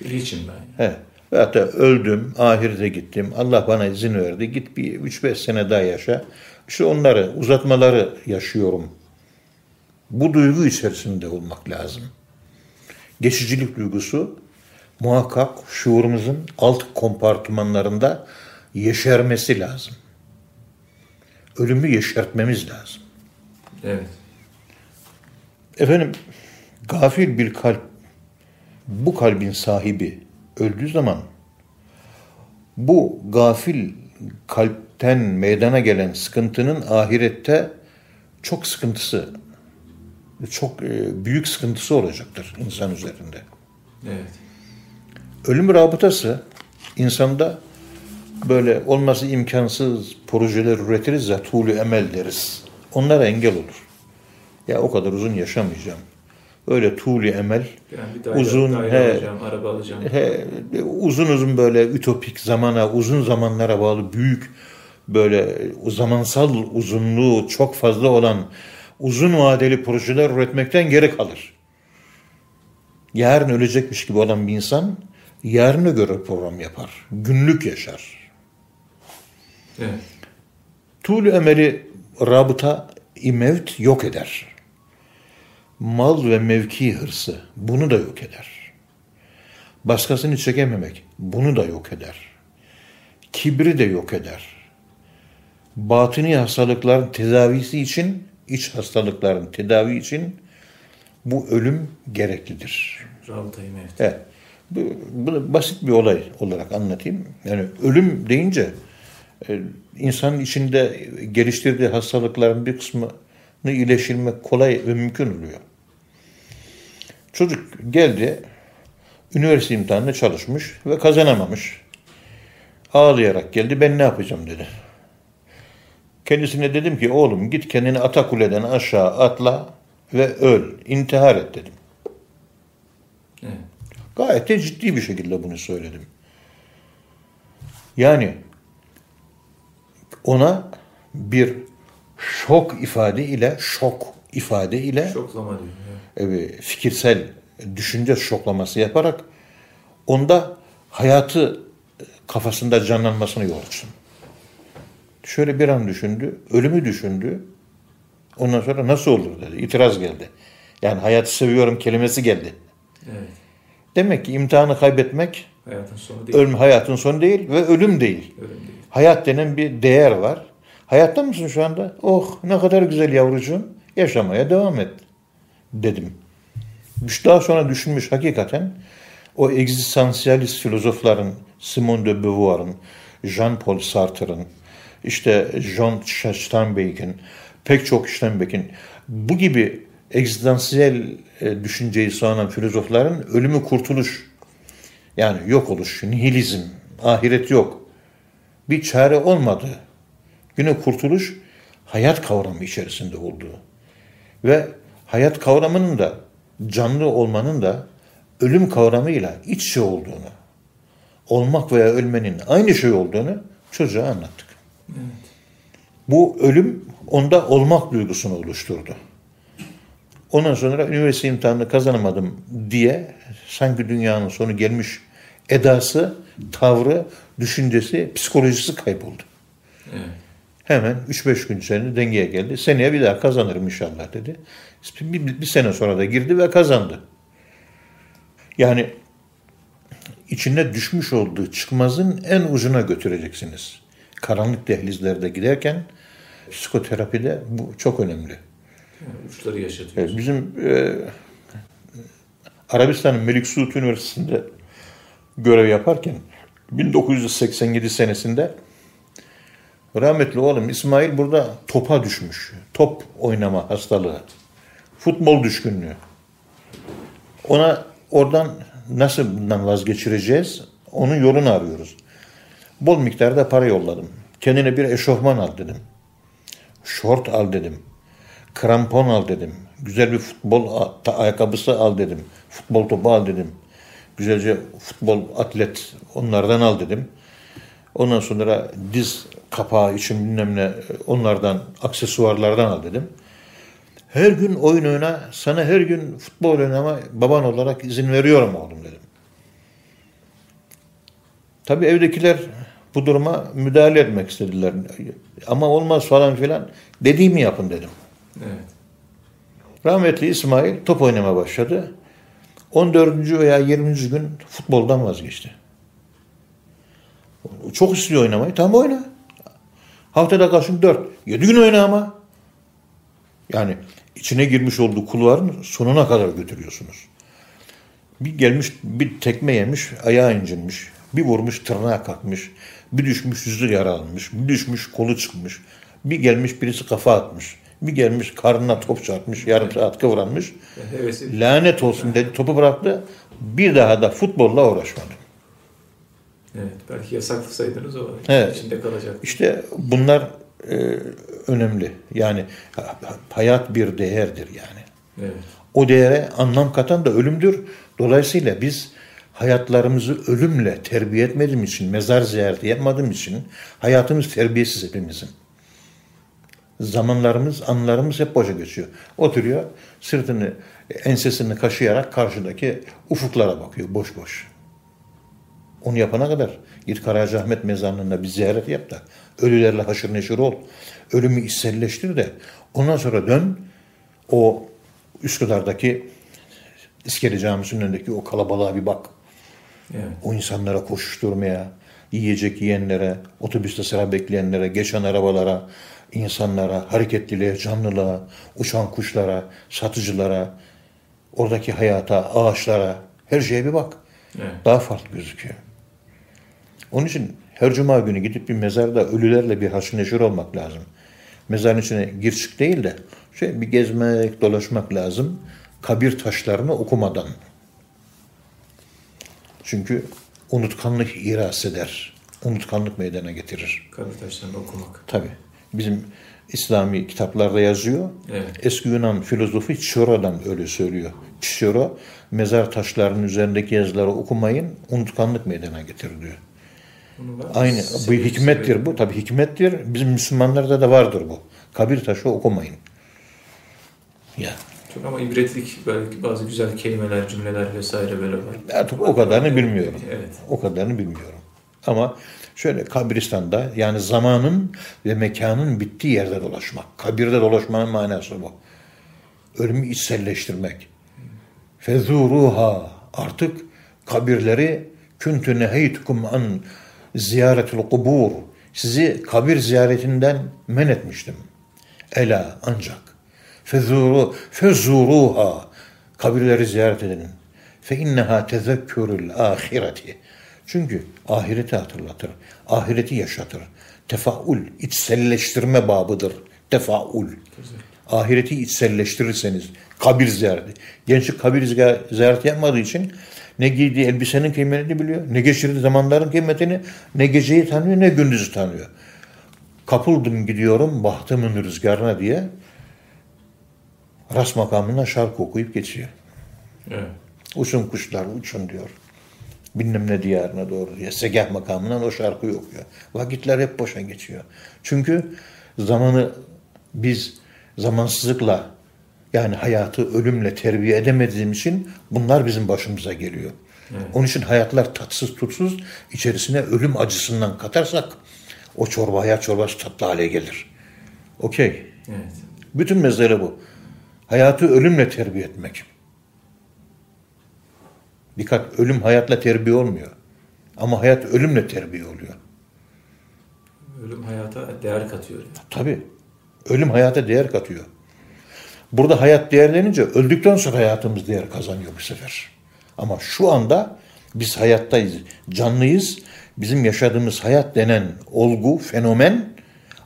Biliçim ben. He. Ve hatta öldüm, ahirete gittim. Allah bana izin verdi. Git bir 3-5 sene daha yaşa. İşte onları, uzatmaları yaşıyorum. Bu duygu içerisinde olmak lazım. Geçicilik duygusu muhakkak şuurumuzun alt kompartımanlarında yeşermesi lazım. Ölümü yeşertmemiz lazım. Evet. Efendim, gafil bir kalp, bu kalbin sahibi öldüğü zaman bu gafil kalpten meydana gelen sıkıntının ahirette çok sıkıntısı, çok e, büyük sıkıntısı olacaktır insan üzerinde. Evet. Ölüm rabıtası insanda böyle olması imkansız projeler üretiriz ya tuğlu emel deriz. Onlara engel olur. Ya o kadar uzun yaşamayacağım. Öyle tuğlu emel Yani daire, uzun daire he, alacağım, araba alacağım. he, uzun uzun böyle ütopik zamana, uzun zamanlara bağlı büyük böyle zamansal uzunluğu çok fazla olan uzun vadeli projeler üretmekten geri kalır. Yarın ölecekmiş gibi olan bir insan yarına göre program yapar. Günlük yaşar. Evet. Tuğlu emeli rabıta imevt yok eder. Mal ve mevki hırsı bunu da yok eder. Başkasını çekememek bunu da yok eder. Kibri de yok eder. Batini hastalıkların tedavisi için, iç hastalıkların tedavi için bu ölüm gereklidir. Rabıtayı mevt. Evet. Bu, bunu basit bir olay olarak anlatayım. Yani ölüm deyince e, insanın içinde geliştirdiği hastalıkların bir kısmını iyileştirmek kolay ve mümkün oluyor. Çocuk geldi, üniversite imtihanında çalışmış ve kazanamamış. Ağlayarak geldi, ben ne yapacağım dedi. Kendisine dedim ki oğlum git kendini Atakule'den aşağı atla ve öl, intihar et dedim. Evet. Gayet de ciddi bir şekilde bunu söyledim. Yani ona bir şok ifade ile şok ifade ile Şoklama diyor. E, fikirsel düşünce şoklaması yaparak onda hayatı kafasında canlanmasını yol açtım. Şöyle bir an düşündü, ölümü düşündü. Ondan sonra nasıl olur dedi. İtiraz geldi. Yani hayatı seviyorum kelimesi geldi. Evet. Demek ki imtihanı kaybetmek Hayatın sonu değil. ölüm hayatın sonu değil ve ölüm değil. Ölüm değil. Hayat denen bir değer var. Hayatta mısın şu anda? Oh ne kadar güzel yavrucuğum. Yaşamaya devam et dedim. Daha sonra düşünmüş hakikaten o egzistansiyalist filozofların Simone de Beauvoir'ın, Jean-Paul Sartre'ın, işte John Steinbeck'in, pek çok Steinbeck'in bu gibi egzistansiyel e, düşünceyi savunan filozofların ölümü kurtuluş yani yok oluş, nihilizm, ahiret yok. Bir çare olmadı. Yine kurtuluş hayat kavramı içerisinde olduğu. Ve hayat kavramının da canlı olmanın da ölüm kavramıyla iç içe olduğunu, olmak veya ölmenin aynı şey olduğunu çocuğa anlattık. Bu ölüm onda olmak duygusunu oluşturdu. Ondan sonra üniversite imtihanını kazanamadım diye sanki dünyanın sonu gelmiş edası, tavrı, düşüncesi, psikolojisi kayboldu. Evet. Hemen 3-5 gün içerisinde dengeye geldi. Seneye bir daha kazanırım inşallah dedi. Bir, bir, bir sene sonra da girdi ve kazandı. Yani içine düşmüş olduğu çıkmazın en ucuna götüreceksiniz. Karanlık dehlizlerde giderken psikoterapide bu çok önemli. Yani uçları yaşatıyor. Evet, bizim e, Arabistan'ın Melik Suud Üniversitesi'nde görev yaparken 1987 senesinde rahmetli oğlum İsmail burada topa düşmüş. Top oynama hastalığı. Futbol düşkünlüğü. Ona oradan nasıl bundan vazgeçireceğiz? Onun yolunu arıyoruz. Bol miktarda para yolladım. Kendine bir eşofman al dedim. Şort al dedim. Krampon al dedim. Güzel bir futbol ayakkabısı al dedim. Futbol topu al dedim. Güzelce futbol atlet onlardan al dedim. Ondan sonra diz kapağı için bilmem ne onlardan aksesuarlardan al dedim. Her gün oyun oyna, sana her gün futbol oynama baban olarak izin veriyorum oğlum dedim. Tabii evdekiler bu duruma müdahale etmek istediler. Ama olmaz falan filan. Dediğimi yapın dedim. Evet. Rahmetli İsmail top oynamaya başladı. 14. veya 20. gün futboldan vazgeçti. Çok istiyor oynamayı. Tamam oyna. Haftada kaçın 4. 7 gün oyna ama. Yani içine girmiş olduğu kulvarın sonuna kadar götürüyorsunuz. Bir gelmiş bir tekme yemiş ayağı incinmiş. Bir vurmuş tırnağı kalkmış. Bir düşmüş yüzü yaralanmış. Bir düşmüş kolu çıkmış. Bir gelmiş birisi kafa atmış. Bir gelmiş karnına top çarpmış. Yarım saat kıvranmış. Lanet olsun dedi topu bıraktı. Bir daha da futbolla uğraşmadı. Evet, belki yasaklasaydınız o Evet. içinde kalacak. İşte bunlar e, önemli. Yani ha- ha- hayat bir değerdir yani. Evet. O değere anlam katan da ölümdür. Dolayısıyla biz hayatlarımızı ölümle terbiye etmediğim için, mezar ziyareti yapmadığım için hayatımız terbiyesiz hepimizin. Zamanlarımız, anlarımız hep boşa geçiyor. Oturuyor, sırtını, ensesini kaşıyarak karşıdaki ufuklara bakıyor boş boş. Onu yapana kadar git Karacaahmet mezarlığında bir ziyaret yap da ölülerle haşır neşir ol. Ölümü içselleştir de ondan sonra dön o Üsküdar'daki İskele Camisi'nin önündeki o kalabalığa bir bak. Evet. O insanlara koşuşturmaya, yiyecek yiyenlere, otobüste sıra bekleyenlere, geçen arabalara, insanlara, hareketliliğe, canlılığa, uçan kuşlara, satıcılara, oradaki hayata, ağaçlara, her şeye bir bak. Evet. Daha farklı gözüküyor. Onun için her cuma günü gidip bir mezarda ölülerle bir haşır neşir olmak lazım. Mezarın içine gir çık değil de şöyle bir gezmek, dolaşmak lazım. Kabir taşlarını okumadan. Çünkü unutkanlık iras eder. Unutkanlık meydana getirir. Kabir taşlarını okumak. Tabi. Bizim İslami kitaplarda yazıyor. Evet. Eski Yunan filozofu Cicero öyle söylüyor. Cicero mezar taşlarının üzerindeki yazıları okumayın, unutkanlık meydana getirir diyor. Aynı. Bu hikmettir bu. Tabi hikmettir. Bizim Müslümanlarda da vardır bu. Kabir taşı okumayın. Ya. Çok ama ibretlik belki bazı güzel kelimeler, cümleler vesaire böyle var. Artık o kadarını bilmiyorum. Evet. O kadarını bilmiyorum. Ama şöyle kabristanda yani zamanın ve mekanın bittiği yerde dolaşmak. Kabirde dolaşmanın manası bu. Ölümü içselleştirmek. Fezuruha artık kabirleri küntü neheytukum an ziyaretul kubur. Sizi kabir ziyaretinden men etmiştim. Ela ancak fezuru fezuruha kabirleri ziyaret edin. Fe inneha tezekkürül ahireti. Çünkü ahireti hatırlatır. Ahireti yaşatır. Tefaul, içselleştirme babıdır. Tefaul. Ahireti içselleştirirseniz kabir ziyareti. Gençlik kabir ziyareti yapmadığı için ne giydiği elbisenin kıymetini biliyor, ne geçirdiği zamanların kıymetini, ne geceyi tanıyor, ne gündüzü tanıyor. Kapıldım gidiyorum bahtımın rüzgarına diye ras makamına şarkı okuyup geçiyor. Evet. Uçun kuşlar uçun diyor. Bilmem ne diyarına doğru diye. Segah makamından o şarkıyı okuyor. Vakitler hep boşa geçiyor. Çünkü zamanı biz zamansızlıkla yani hayatı ölümle terbiye edemediğimiz için bunlar bizim başımıza geliyor. Evet. Onun için hayatlar tatsız tutsuz içerisine ölüm acısından katarsak o çorba hayat çorbası tatlı hale gelir. Okey. Evet. Bütün mesele bu. Hayatı ölümle terbiye etmek. Dikkat ölüm hayatla terbiye olmuyor. Ama hayat ölümle terbiye oluyor. Ölüm hayata değer katıyor. Yani. Tabii. Ölüm hayata değer katıyor. Burada hayat değerlenince öldükten sonra hayatımız değer kazanıyor bu sefer. Ama şu anda biz hayattayız, canlıyız. Bizim yaşadığımız hayat denen olgu, fenomen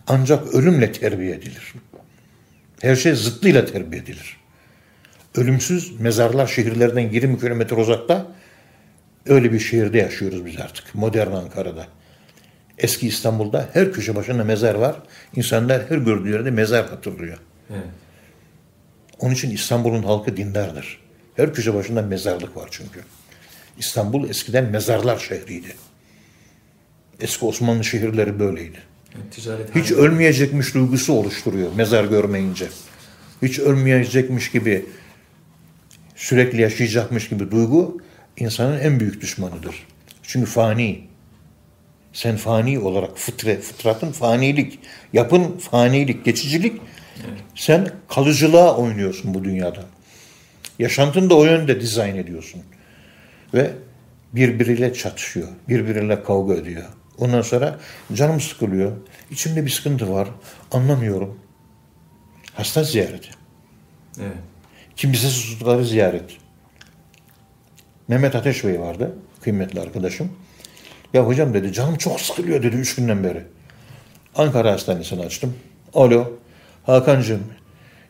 ancak ölümle terbiye edilir. Her şey zıttıyla terbiye edilir. Ölümsüz mezarlar şehirlerden 20 kilometre uzakta öyle bir şehirde yaşıyoruz biz artık. Modern Ankara'da. Eski İstanbul'da her köşe başında mezar var. İnsanlar her gördüğü yerde mezar hatırlıyor. Evet. Onun için İstanbul'un halkı dindardır. Her köşe başında mezarlık var çünkü. İstanbul eskiden mezarlar şehriydi. Eski Osmanlı şehirleri böyleydi. Ticaret Hiç ölmeyecekmiş duygusu oluşturuyor mezar görmeyince. Hiç ölmeyecekmiş gibi sürekli yaşayacakmış gibi duygu insanın en büyük düşmanıdır. Çünkü fani. Sen fani olarak fıtre, fıtratın fanilik, yapın fanilik, geçicilik. Sen kalıcılığa oynuyorsun bu dünyada. Yaşantını da o yönde dizayn ediyorsun. Ve birbiriyle çatışıyor, birbiriyle kavga ediyor. Ondan sonra canım sıkılıyor, içimde bir sıkıntı var, anlamıyorum. Hasta ziyareti. Evet. Kimsesizlikleri ziyaret. Mehmet Ateş Bey vardı, kıymetli arkadaşım. Ya hocam dedi, canım çok sıkılıyor dedi üç günden beri. Ankara Hastanesi'ni açtım. Alo, Hakan'cığım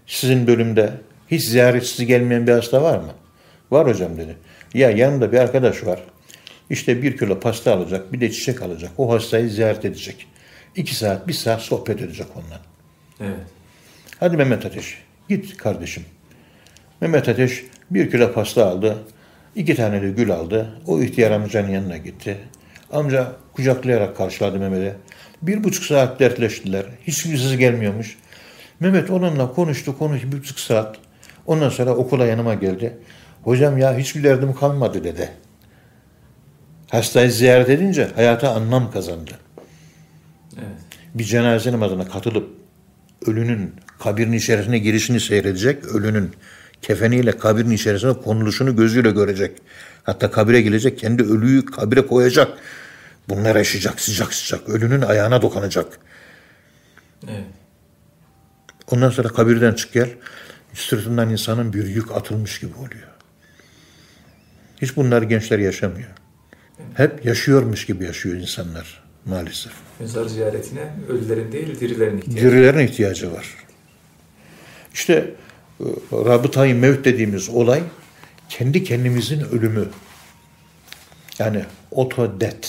sizin bölümde hiç ziyaretsiz gelmeyen bir hasta var mı? Var hocam dedi. Ya yanımda bir arkadaş var. İşte bir kilo pasta alacak, bir de çiçek alacak. O hastayı ziyaret edecek. İki saat, bir saat sohbet edecek ondan. Evet. Hadi Mehmet Ateş, git kardeşim. Mehmet Ateş bir kilo pasta aldı. iki tane de gül aldı. O ihtiyar amcanın yanına gitti. Amca kucaklayarak karşıladı Mehmet'e. Bir buçuk saat dertleştiler. Hiç kimsesiz gelmiyormuş. Mehmet onunla konuştu konuştu bir buçuk saat. Ondan sonra okula yanıma geldi. Hocam ya hiçbir derdim kalmadı dedi. Hastayı ziyaret edince hayata anlam kazandı. Evet. Bir cenaze namazına katılıp ölünün kabirin içerisine girişini seyredecek. Ölünün kefeniyle kabirin içerisine konuluşunu gözüyle görecek. Hatta kabire gelecek, kendi ölüyü kabire koyacak. Bunlar yaşayacak sıcak sıcak. Ölünün ayağına dokanacak. Evet. Ondan sonra kabirden çık gel. Sırtından insanın bir yük atılmış gibi oluyor. Hiç bunlar gençler yaşamıyor. Hep yaşıyormuş gibi yaşıyor insanlar maalesef. Mezar ziyaretine ölülerin değil dirilerin ihtiyacı. Dirilerin ihtiyacı var. İşte e, rabıtayı mevt dediğimiz olay kendi kendimizin ölümü. Yani oto death.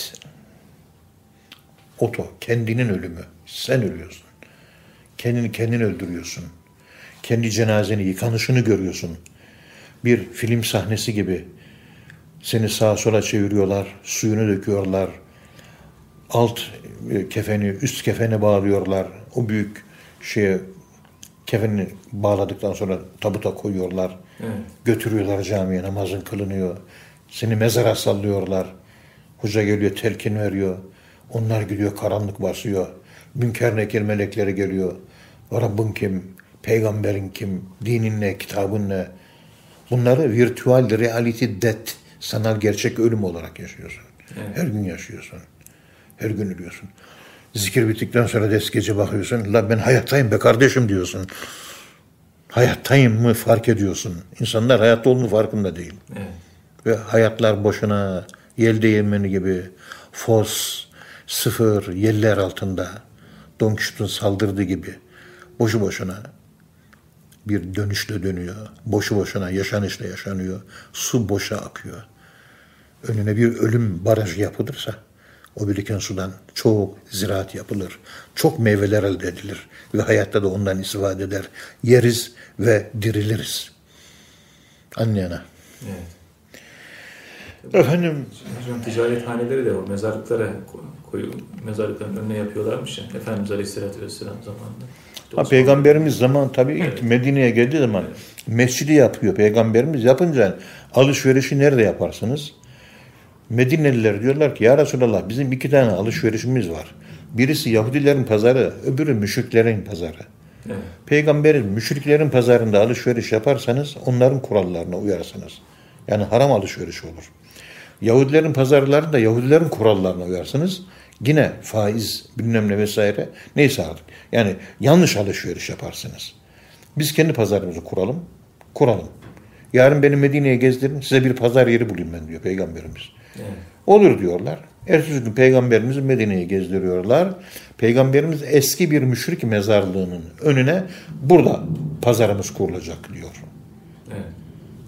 Oto, kendinin ölümü. Sen ölüyorsun. Kendini kendin öldürüyorsun. Kendi cenazeni, yıkanışını görüyorsun. Bir film sahnesi gibi seni sağa sola çeviriyorlar, suyunu döküyorlar. Alt e, kefeni, üst kefeni bağlıyorlar. O büyük şeye kefeni bağladıktan sonra tabuta koyuyorlar. Evet. Götürüyorlar camiye, namazın kılınıyor. Seni mezara sallıyorlar. Hoca geliyor, telkin veriyor. Onlar gidiyor, karanlık basıyor. Münker nekir melekleri geliyor. Rabbin kim? Peygamberin kim? Dinin ne? Kitabın ne? Bunları virtual reality death Sanal gerçek ölüm olarak yaşıyorsun. Evet. Her gün yaşıyorsun. Her gün ölüyorsun. Zikir bittikten sonra des gece bakıyorsun. La ben hayattayım be kardeşim diyorsun. Hayattayım mı fark ediyorsun. İnsanlar hayatta olduğunu farkında değil. Evet. Ve hayatlar boşuna, yel değirmeni gibi fos, sıfır, yeller altında Don Quixote'un saldırdığı gibi boşu boşuna bir dönüşle dönüyor. Boşu boşuna yaşanışla yaşanıyor. Su boşa akıyor. Önüne bir ölüm barajı yapılırsa o biriken sudan çok ziraat yapılır. Çok meyveler elde edilir. Ve hayatta da ondan istifade eder. Yeriz ve diriliriz. Anlayana. Evet. Efendim Hocam ticarethaneleri de o mezarlıklara ko- koyu mezarlıkların önüne yapıyorlarmış ya Efendimiz Aleyhisselatü Vesselam zamanında. Ha, peygamberimiz zaman tabii ilk Evet. Medine'ye geldiği zaman mescidi yapıyor peygamberimiz. Yapınca alışverişi nerede yaparsınız? Medineliler diyorlar ki ya Resulallah bizim iki tane alışverişimiz var. Birisi Yahudilerin pazarı, öbürü müşriklerin pazarı. Evet. Peygamberin müşriklerin pazarında alışveriş yaparsanız onların kurallarına uyarsınız. Yani haram alışveriş olur. Yahudilerin pazarlarında Yahudilerin kurallarına uyarsınız. Yine faiz bilmem ne vesaire neyse artık. Yani yanlış alışveriş yaparsınız. Biz kendi pazarımızı kuralım. Kuralım. Yarın beni Medine'ye gezdirin size bir pazar yeri bulayım ben diyor peygamberimiz. Evet. Olur diyorlar. Ertesi gün peygamberimizi Medine'ye gezdiriyorlar. Peygamberimiz eski bir müşrik mezarlığının önüne burada pazarımız kurulacak diyor. Evet.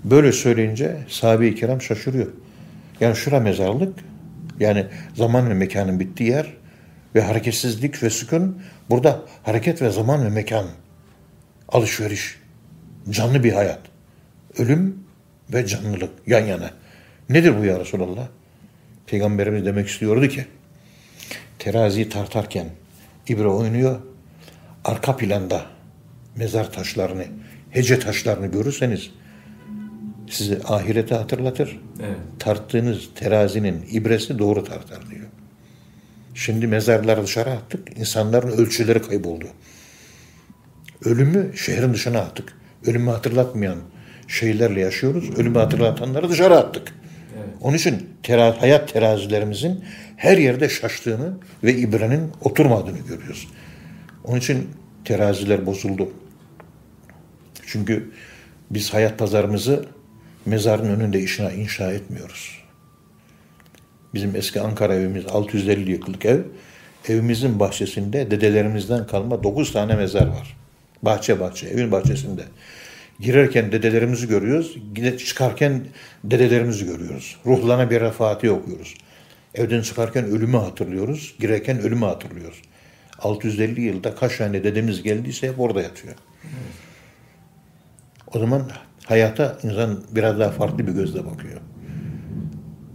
Böyle söyleyince sahabe-i kiram şaşırıyor. Yani şura mezarlık, yani zaman ve mekanın bittiği yer ve hareketsizlik ve sükun burada hareket ve zaman ve mekan, alışveriş, canlı bir hayat, ölüm ve canlılık yan yana. Nedir bu ya Resulallah? Peygamberimiz demek istiyordu ki teraziyi tartarken ibre oynuyor. Arka planda mezar taşlarını, hece taşlarını görürseniz sizi ahirete hatırlatır. Evet. Tarttığınız terazinin ibresi doğru tartar diyor. Şimdi mezarları dışarı attık. insanların ölçüleri kayboldu. Ölümü şehrin dışına attık. Ölümü hatırlatmayan şeylerle yaşıyoruz. Ölümü hatırlatanları dışarı attık. Evet. Onun için tera- hayat terazilerimizin her yerde şaştığını ve ibrenin oturmadığını görüyoruz. Onun için teraziler bozuldu. Çünkü biz hayat pazarımızı mezarın önünde işine inşa etmiyoruz. Bizim eski Ankara evimiz 650 yıllık ev. Evimizin bahçesinde dedelerimizden kalma 9 tane mezar var. Bahçe bahçe, evin bahçesinde. Girerken dedelerimizi görüyoruz, çıkarken dedelerimizi görüyoruz. Ruhlarına bir Fatiha okuyoruz. Evden çıkarken ölümü hatırlıyoruz, girerken ölümü hatırlıyoruz. 650 yılda kaç tane dedemiz geldiyse hep orada yatıyor. O zaman hayata insan biraz daha farklı bir gözle bakıyor.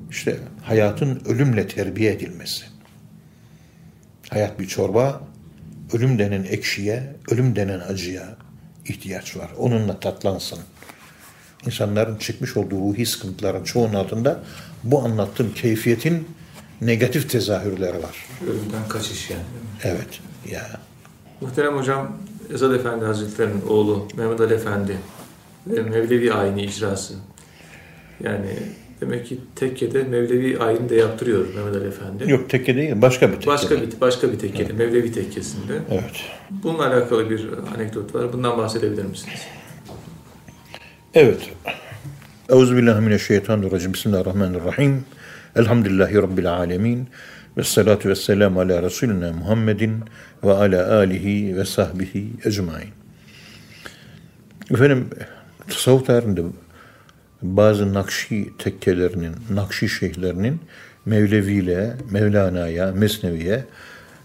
İşte hayatın ölümle terbiye edilmesi. Hayat bir çorba, ölüm denen ekşiye, ölüm denen acıya ihtiyaç var. Onunla tatlansın. İnsanların çekmiş olduğu ruhi sıkıntıların çoğunun altında bu anlattığım keyfiyetin negatif tezahürleri var. Ölümden kaçış yani. Evet. Ya. Muhterem hocam Ezad Efendi Hazretleri'nin oğlu Mehmet Ali Efendi ve Mevlevi ayini icrası. Yani demek ki tekkede Mevlevi ayini de yaptırıyor Mehmet Ali Efendi. Yok tekke değil, başka bir tekke. Başka bir başka bir tekkede, Mevlevi tekkesinde. Evet. Bununla alakalı bir anekdot var. Bundan bahsedebilir misiniz? Evet. Euzubillahimineşşeytanirracim. Bismillahirrahmanirrahim. Elhamdülillahi Rabbil alemin. Ve salatu ve selamu ala Resulina Muhammedin ve ala alihi ve sahbihi ecmain. Efendim, tasavvuf tarihinde bazı Nakşi tekkelerinin, Nakşi şeyhlerinin Mevlevi'yle, Mevlana'ya, Mesnevi'ye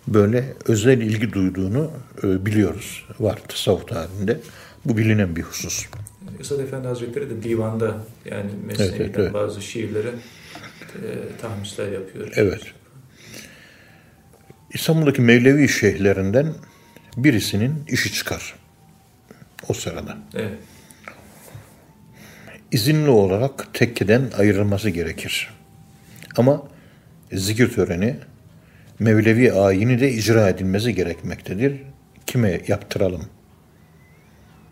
böyle özel ilgi duyduğunu e, biliyoruz. Var tasavvuf tarihinde. Bu bilinen bir husus. Esad Efendi Hazretleri de divanda yani Mesnevi'den Evet, evet, evet. bazı şiirlere e, tahmisler yapıyor. Evet. İstanbul'daki Mevlevi şeyhlerinden birisinin işi çıkar. O sırada. Evet. İzinli olarak tekkeden ayrılması gerekir. Ama zikir töreni Mevlevi ayini de icra edilmesi gerekmektedir. Kime yaptıralım?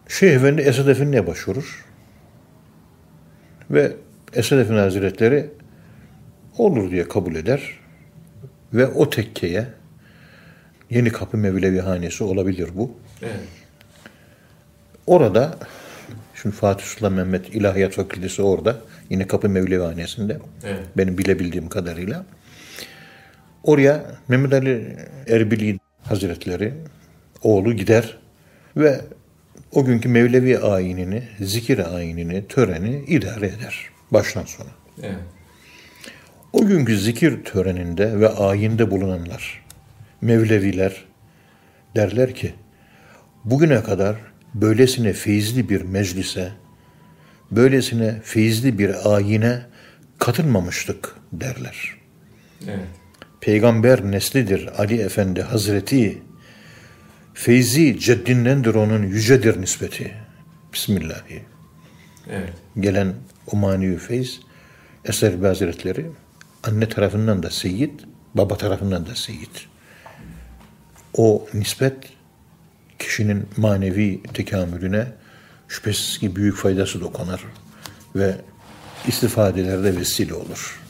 Şeyh Efendi Esad Efendi'ye başvurur. Ve Esad Efendi Hazretleri olur diye kabul eder ve o tekkeye Yeni Kapı Mevlevi Hanesi olabilir bu. Evet. Orada şimdi Fatih Sultan Mehmet İlahiyat Fakültesi orada. Yine Kapı Mevlevi Hanesi'nde. Evet. Benim bilebildiğim kadarıyla. Oraya Mehmet Ali Erbili Hazretleri oğlu gider ve o günkü Mevlevi ayinini, zikir ayinini, töreni idare eder baştan sona. Evet. O günkü zikir töreninde ve ayinde bulunanlar, Mevleviler derler ki, bugüne kadar böylesine feyizli bir meclise, böylesine feyizli bir ayine katılmamıştık derler. Evet. Peygamber neslidir Ali Efendi Hazreti, feyzi ceddindendir onun yücedir nispeti. Bismillahi. Evet. Gelen o manevi feyz, Eser Bey Hazretleri, anne tarafından da seyyid, baba tarafından da seyyid. O nispet kişinin manevi tekamülüne şüphesiz ki büyük faydası dokunur ve istifadelerde vesile olur.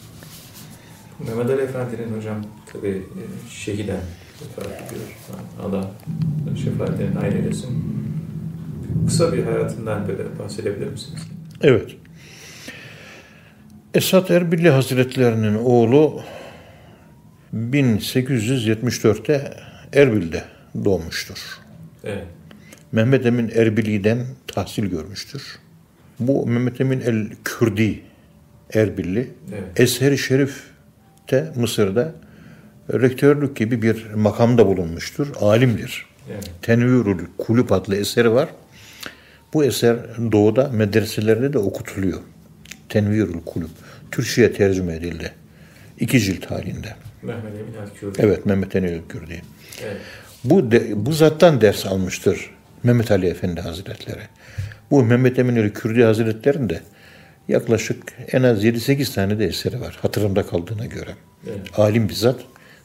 Mehmet Ali Efendi'nin hocam tabi e, şehiden vefat ediyor. Allah şefaatlerini ayrı eylesin. Kısa bir hayatından böyle bahsedebilir misiniz? Evet. Esat Erbilli Hazretlerinin oğlu 1874'te Erbil'de doğmuştur. Evet. Mehmet Emin Erbili'den tahsil görmüştür. Bu Mehmet Emin el-Kürdi Erbilli, Evet. Ezher-i Şerif'te Mısır'da rektörlük gibi bir makamda bulunmuştur. Alimdir. Evet. Tenvirül Kulüp adlı eseri var. Bu eser doğuda medreselerde de okutuluyor. Tenvirül Kulüp. Türkçe'ye tercüme edildi. İki cilt halinde. Mehmet Emin Alkürdi. Evet Mehmet Emin el-Kürdi. Evet. Bu, de, bu zattan ders almıştır Mehmet Ali Efendi Hazretleri. Bu Mehmet Emin Ali Kürdi Hazretleri'nde yaklaşık en az 7-8 tane de eseri var hatırımda kaldığına göre. Evet. Alim bizzat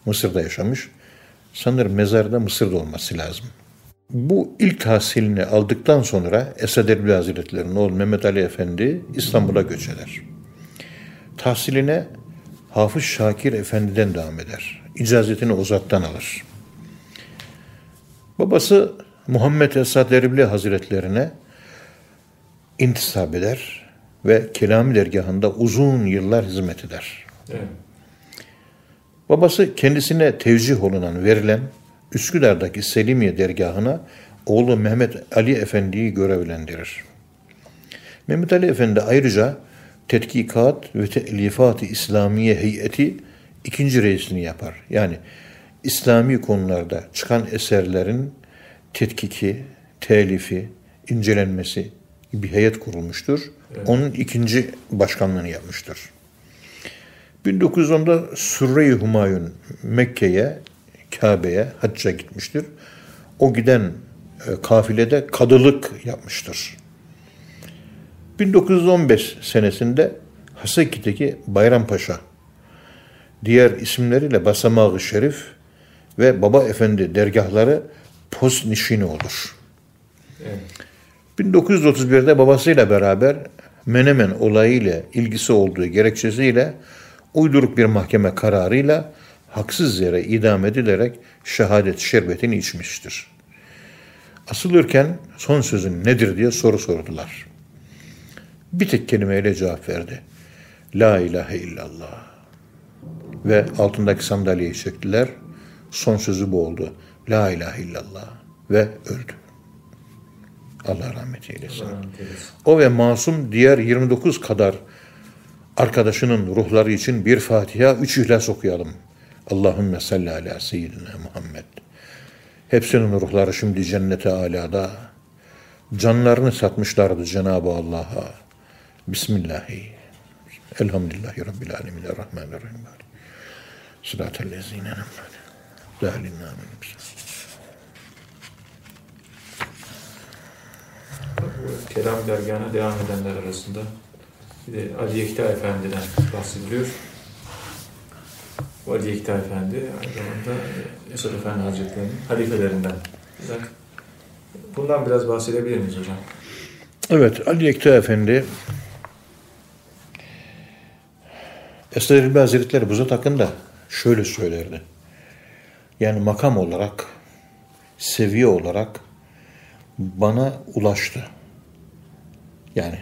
Mısır'da yaşamış. Sanırım mezarda Mısır'da olması lazım. Bu ilk tahsilini aldıktan sonra Esad Erbil Hazretleri'nin oğlu Mehmet Ali Efendi İstanbul'a göç eder. Tahsiline Hafız Şakir Efendi'den devam eder. İcazetini o zattan alır. Babası Muhammed Esad Erbil Hazretlerine intisap eder ve Kelami dergahında uzun yıllar hizmet eder. Evet. Babası kendisine tevcih olunan, verilen Üsküdar'daki Selimiye dergahına oğlu Mehmet Ali Efendi'yi görevlendirir. Mehmet Ali Efendi ayrıca Tetkikat ve Telifat-ı İslamiye Heyeti ikinci reisini yapar. Yani İslami konularda çıkan eserlerin tetkiki, telifi, incelenmesi gibi bir heyet kurulmuştur. Onun ikinci başkanlığını yapmıştır. 1910'da Sürre-i Humayun Mekke'ye, Kabe'ye hacca gitmiştir. O giden e, kafilede kadılık yapmıştır. 1915 senesinde Haseki'deki Bayrampaşa, diğer isimleriyle Basamağı Şerif ve Baba Efendi dergahları post nişini olur. Evet. 1931'de babasıyla beraber Menemen olayıyla ilgisi olduğu gerekçesiyle uyduruk bir mahkeme kararıyla haksız yere idam edilerek şehadet şerbetini içmiştir. Asılırken son sözün nedir diye soru sordular. Bir tek kelimeyle cevap verdi. La ilahe illallah. Ve altındaki sandalyeyi çektiler. Son sözü bu oldu. La ilahe illallah. Ve öldü. Allah rahmet eylesin. Allah rahmet eylesin. O ve masum diğer 29 kadar arkadaşının ruhları için bir Fatiha, üç ihlas okuyalım. Allahümme salli ala seyyidina Muhammed. Hepsinin ruhları şimdi cennete alada. Canlarını satmışlardı Cenab-ı Allah'a. Bismillahi. Elhamdülillahi Rabbil alemin. Errahmanirrahim. Sıratellezine nemrani. Amin. Bu Kelam dergahına devam edenler arasında bir de Ali Yekta Efendi'den bahsediliyor. Bu Ali Yekta Efendi aynı zamanda Esad Efendi Hazretleri'nin halifelerinden. Bundan biraz bahsedebilir miyiz hocam? Evet, Ali Yekta Efendi Esad Erbil Hazretleri bu zat hakkında şöyle söylerdi. Yani makam olarak, seviye olarak bana ulaştı. Yani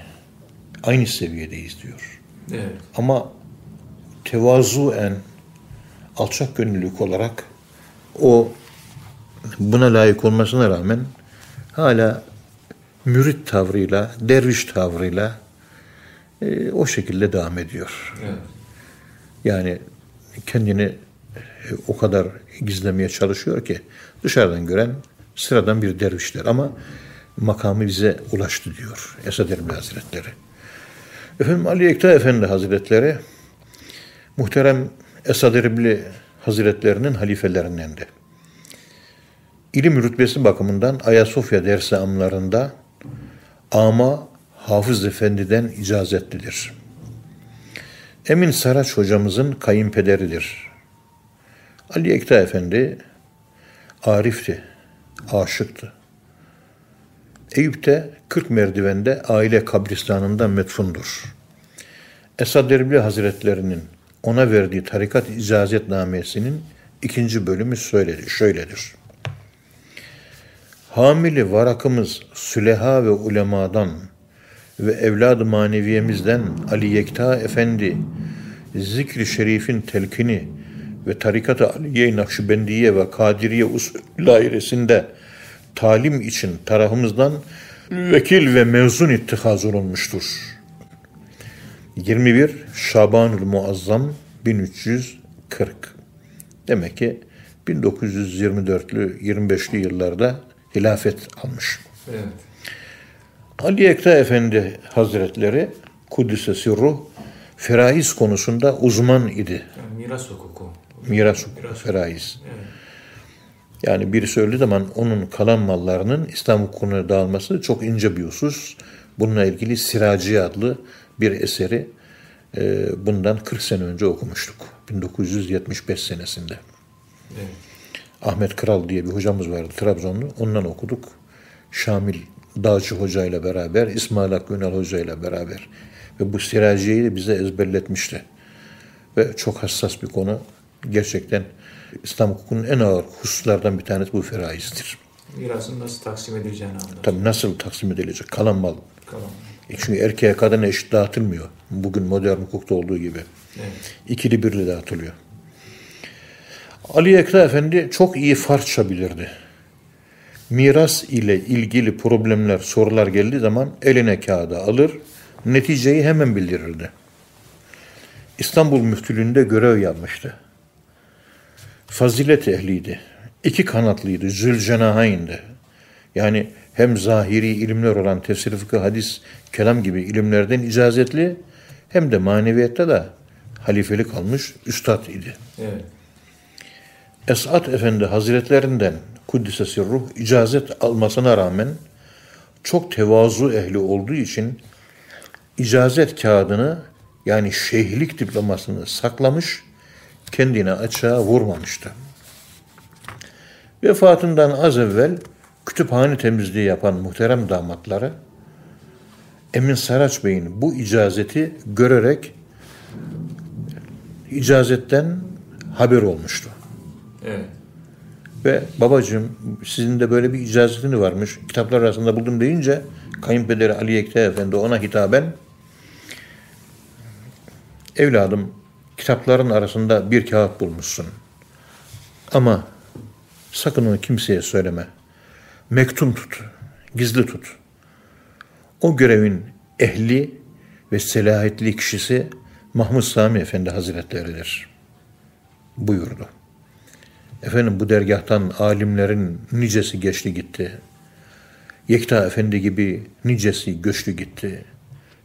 aynı seviyedeyiz diyor. Evet. Ama tevazuen alçak gönüllülük olarak o buna layık olmasına rağmen hala mürit tavrıyla, derviş tavrıyla e, o şekilde devam ediyor. Evet. Yani kendini o kadar gizlemeye çalışıyor ki dışarıdan gören sıradan bir dervişler ama makamı bize ulaştı diyor Esad Erbil Hazretleri. Efendim Ali Ekta Efendi Hazretleri muhterem Esad Erbil Hazretlerinin halifelerindendi. İlim rütbesi bakımından Ayasofya dersi amlarında ama Hafız Efendi'den icazetlidir. Emin Saraç hocamızın kayınpederidir. Ali Ekta Efendi arifti, aşıktı. Eyüp'te 40 merdivende aile kabristanında metfundur. Esad Erbil Hazretlerinin ona verdiği tarikat icazetnamesinin ikinci bölümü söyledi, şöyledir. Hamili varakımız süleha ve ulemadan ve evladı maneviyemizden Ali Yekta Efendi zikri şerifin telkini ve tarikat-ı Aliye Nakşibendiye ve Kadiriye usul dairesinde talim için tarafımızdan vekil ve mezun ittihaz olunmuştur. 21 Şabanül Muazzam 1340 Demek ki 1924'lü 25'li yıllarda hilafet almış. Evet. Ali Ekta Efendi Hazretleri Kudüs'e sirruh feraiz konusunda uzman idi. Yani miras hukuku. Miras Miras. feraiz. Evet. Yani birisi öldüğü zaman onun kalan mallarının İslam hukukuna dağılması çok ince bir husus. Bununla ilgili Siraci adlı bir eseri e, bundan 40 sene önce okumuştuk. 1975 senesinde. Evet. Ahmet Kral diye bir hocamız vardı Trabzonlu. Ondan okuduk. Şamil Dağcı Hoca ile beraber, İsmail Hakkı Ünal Hoca ile beraber. Ve bu siraciyeyi de bize ezberletmişti. Ve çok hassas bir konu. Gerçekten İslam hukukunun en ağır hususlardan bir tanesi bu feraizdir. Mirasın nasıl taksim edileceğini anlar. Tabii nasıl taksim edilecek? Kalan mal. Kalan. E çünkü erkeğe kadına eşit dağıtılmıyor. Bugün modern hukukta olduğu gibi. Evet. İkili birli dağıtılıyor. Ali Ekra Efendi çok iyi Farsça bilirdi. Miras ile ilgili problemler, sorular geldiği zaman eline kağıda alır, neticeyi hemen bildirirdi. İstanbul Müftülüğü'nde görev yapmıştı. Fazilet ehliydi. İki kanatlıydı, zülcenahayn'di. Yani hem zahiri ilimler olan tefsir, fıkıh, hadis, kelam gibi ilimlerden icazetli hem de maneviyatta da halifelik almış üstad idi. Evet. Esat Efendi Hazretlerinden Kuddisesi Ruh icazet almasına rağmen çok tevazu ehli olduğu için icazet kağıdını yani şeyhlik diplomasını saklamış, kendine açığa vurmamıştı. Vefatından az evvel kütüphane temizliği yapan muhterem damatları Emin Saraç Bey'in bu icazeti görerek icazetten haber olmuştu. Evet. Ve babacığım sizin de böyle bir icazetini varmış. Kitaplar arasında buldum deyince kayınpederi Ali Ekte Efendi ona hitaben evladım kitapların arasında bir kağıt bulmuşsun. Ama sakın onu kimseye söyleme. Mektum tut, gizli tut. O görevin ehli ve selahiyetli kişisi Mahmud Sami Efendi Hazretleri'dir. Buyurdu. Efendim bu dergahtan alimlerin nicesi geçti gitti. Yekta Efendi gibi nicesi göçtü gitti.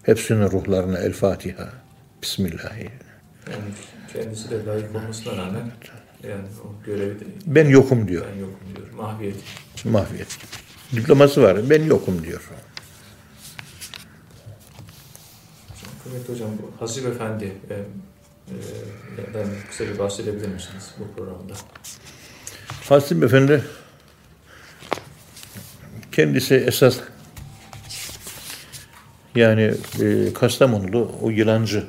Hepsinin ruhlarına El Fatiha. Bismillahirrahmanirrahim. Yani kendisi de layık olmasına rağmen yani o görevi de Ben yokum diyor. ben yokum diyor. Mahviyet. Mahviyet. Diploması var. Ben yokum diyor. Kıymetli hocam bu Hasip Efendi e, e, ben kısa bir bahsedebilir misiniz bu programda? Hasim Efendi kendisi esas yani e, Kastamonulu o yılancı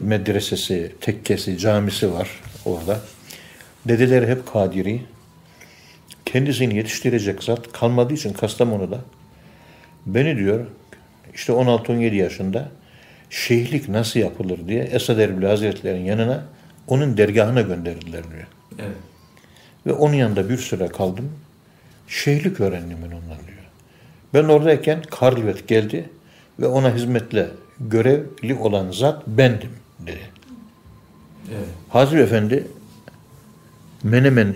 medresesi, tekkesi, camisi var orada. Dedeleri hep Kadiri. Kendisini yetiştirecek zat kalmadığı için Kastamonu'da beni diyor işte 16-17 yaşında şeyhlik nasıl yapılır diye Esad Erbil Hazretleri'nin yanına onun dergahına gönderdiler diyor. Evet. Ve onun yanında bir süre kaldım. Şeyhlik öğrendim ben ondan diyor. Ben oradayken Karlvet geldi ve ona hizmetle görevli olan zat bendim dedi. Evet. Hazır Efendi Menemen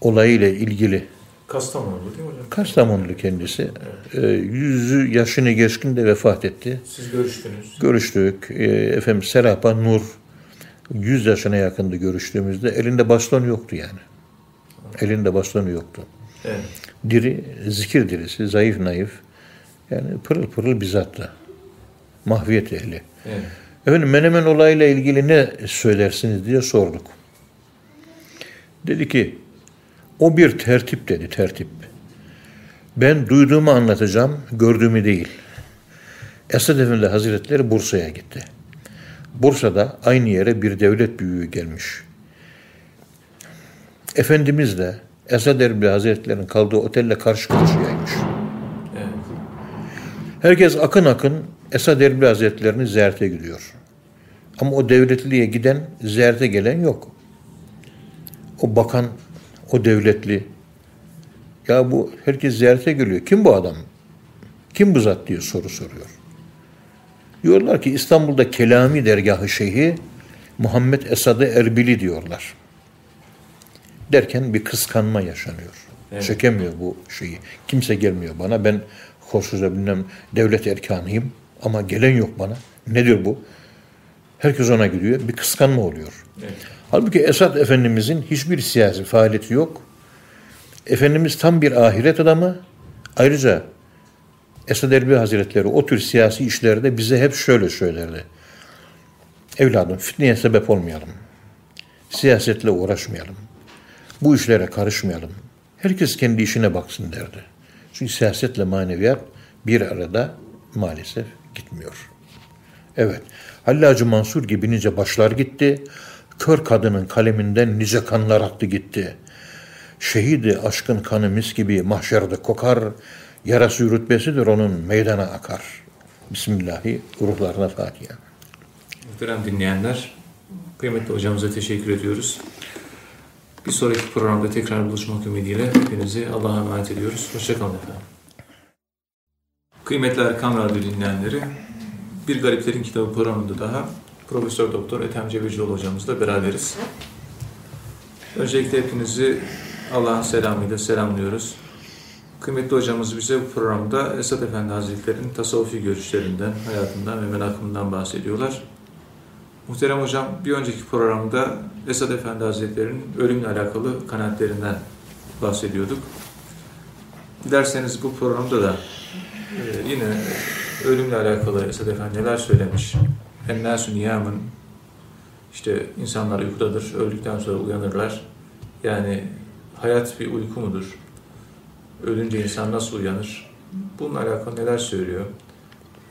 olayıyla ilgili Kastamonu değil mi hocam? Kastamonlu kendisi. Ee, yüzü yaşını geçkin de vefat etti. Siz görüştünüz. Görüştük. Ee, efendim Serapa Nur 100 yaşına yakındı görüştüğümüzde. Elinde baston yoktu yani. Elinde bastonu yoktu. Evet. Diri, zikir dirisi, zayıf naif. Yani pırıl pırıl bir zattı. Mahviyet ehli. Evet. Efendim Menemen olayıyla ilgili ne söylersiniz diye sorduk. Dedi ki o bir tertip dedi tertip. Ben duyduğumu anlatacağım, gördüğümü değil. Esad Efendi Hazretleri Bursa'ya gitti. Bursa'da aynı yere bir devlet büyüğü gelmiş. Efendimiz de Esad Erbil Hazretleri'nin kaldığı otelle karşı karşıyaymış. Evet. Herkes akın akın Esad Erbil Hazretleri'ni ziyarete gidiyor. Ama o devletliye giden, ziyarete gelen yok. O bakan, o devletli. Ya bu herkes ziyarete geliyor. Kim bu adam? Kim bu zat diye soru soruyor. Diyorlar ki İstanbul'da Kelami dergahı şeyhi Muhammed Esad-ı Erbili diyorlar. Derken bir kıskanma yaşanıyor. Evet. Çekemiyor bu şeyi. Kimse gelmiyor bana. Ben koşuca bilmem devlet erkanıyım ama gelen yok bana. Nedir bu? Herkes ona gidiyor. Bir kıskanma oluyor. Evet. Halbuki Esad Efendimizin hiçbir siyasi faaliyeti yok. Efendimiz tam bir ahiret adamı. Ayrıca Esad Erbil Hazretleri o tür siyasi işlerde bize hep şöyle söylerdi. Evladım fitneye sebep olmayalım. Siyasetle uğraşmayalım. Bu işlere karışmayalım. Herkes kendi işine baksın derdi. Çünkü siyasetle maneviyat bir arada maalesef gitmiyor. Evet. Hallacı Mansur gibi nice başlar gitti. Kör kadının kaleminden nice kanlar aktı gitti. Şehidi aşkın kanı mis gibi mahşerde kokar. Yarası rütbesidir onun meydana akar. Bismillahi ruhlarına Fatiha. Muhterem dinleyenler, kıymetli hocamıza teşekkür ediyoruz. Bir sonraki programda tekrar buluşmak ümidiyle hepinizi Allah'a emanet ediyoruz. Hoşçakalın efendim. Kıymetli Erkam Radyo dinleyenleri, Bir Gariplerin Kitabı programında daha Profesör Doktor Ethem Cebecioğlu hocamızla beraberiz. Öncelikle hepinizi Allah'ın selamıyla selamlıyoruz. Kıymetli hocamız bize bu programda Esad Efendi Hazretleri'nin tasavvufi görüşlerinden, hayatından ve menakımından bahsediyorlar. Muhterem hocam bir önceki programda Esad Efendi Hazretleri'nin ölümle alakalı kanaatlerinden bahsediyorduk. Dilerseniz bu programda da e, yine ölümle alakalı Esad Efendi neler söylemiş. Ennâsü niyâmın işte insanlar uykudadır, öldükten sonra uyanırlar. Yani hayat bir uyku mudur? Ölünce insan nasıl uyanır? Bununla alakalı neler söylüyor?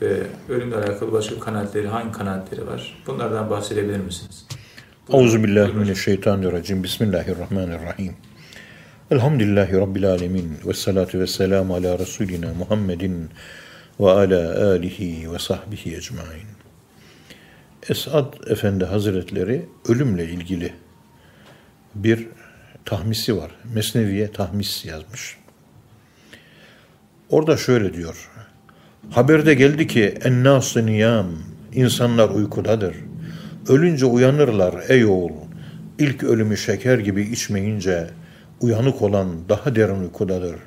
Ve ölümle alakalı başka kanaatleri, hangi kanaatleri var? Bunlardan bahsedebilir misiniz? Euzubillahimineşşeytanirracim. Bismillahirrahmanirrahim. Elhamdülillahi Rabbil alemin. Ve salatu ve selamu ala Resulina Muhammedin ve ala alihi ve sahbihi ecmain. Esad Efendi Hazretleri ölümle ilgili bir tahmisi var. Mesneviye tahmis yazmış. Orada şöyle diyor. Haberde geldi ki ennâs-ı niyam, insanlar uykudadır. Ölünce uyanırlar ey oğul. İlk ölümü şeker gibi içmeyince uyanık olan daha derin uykudadır.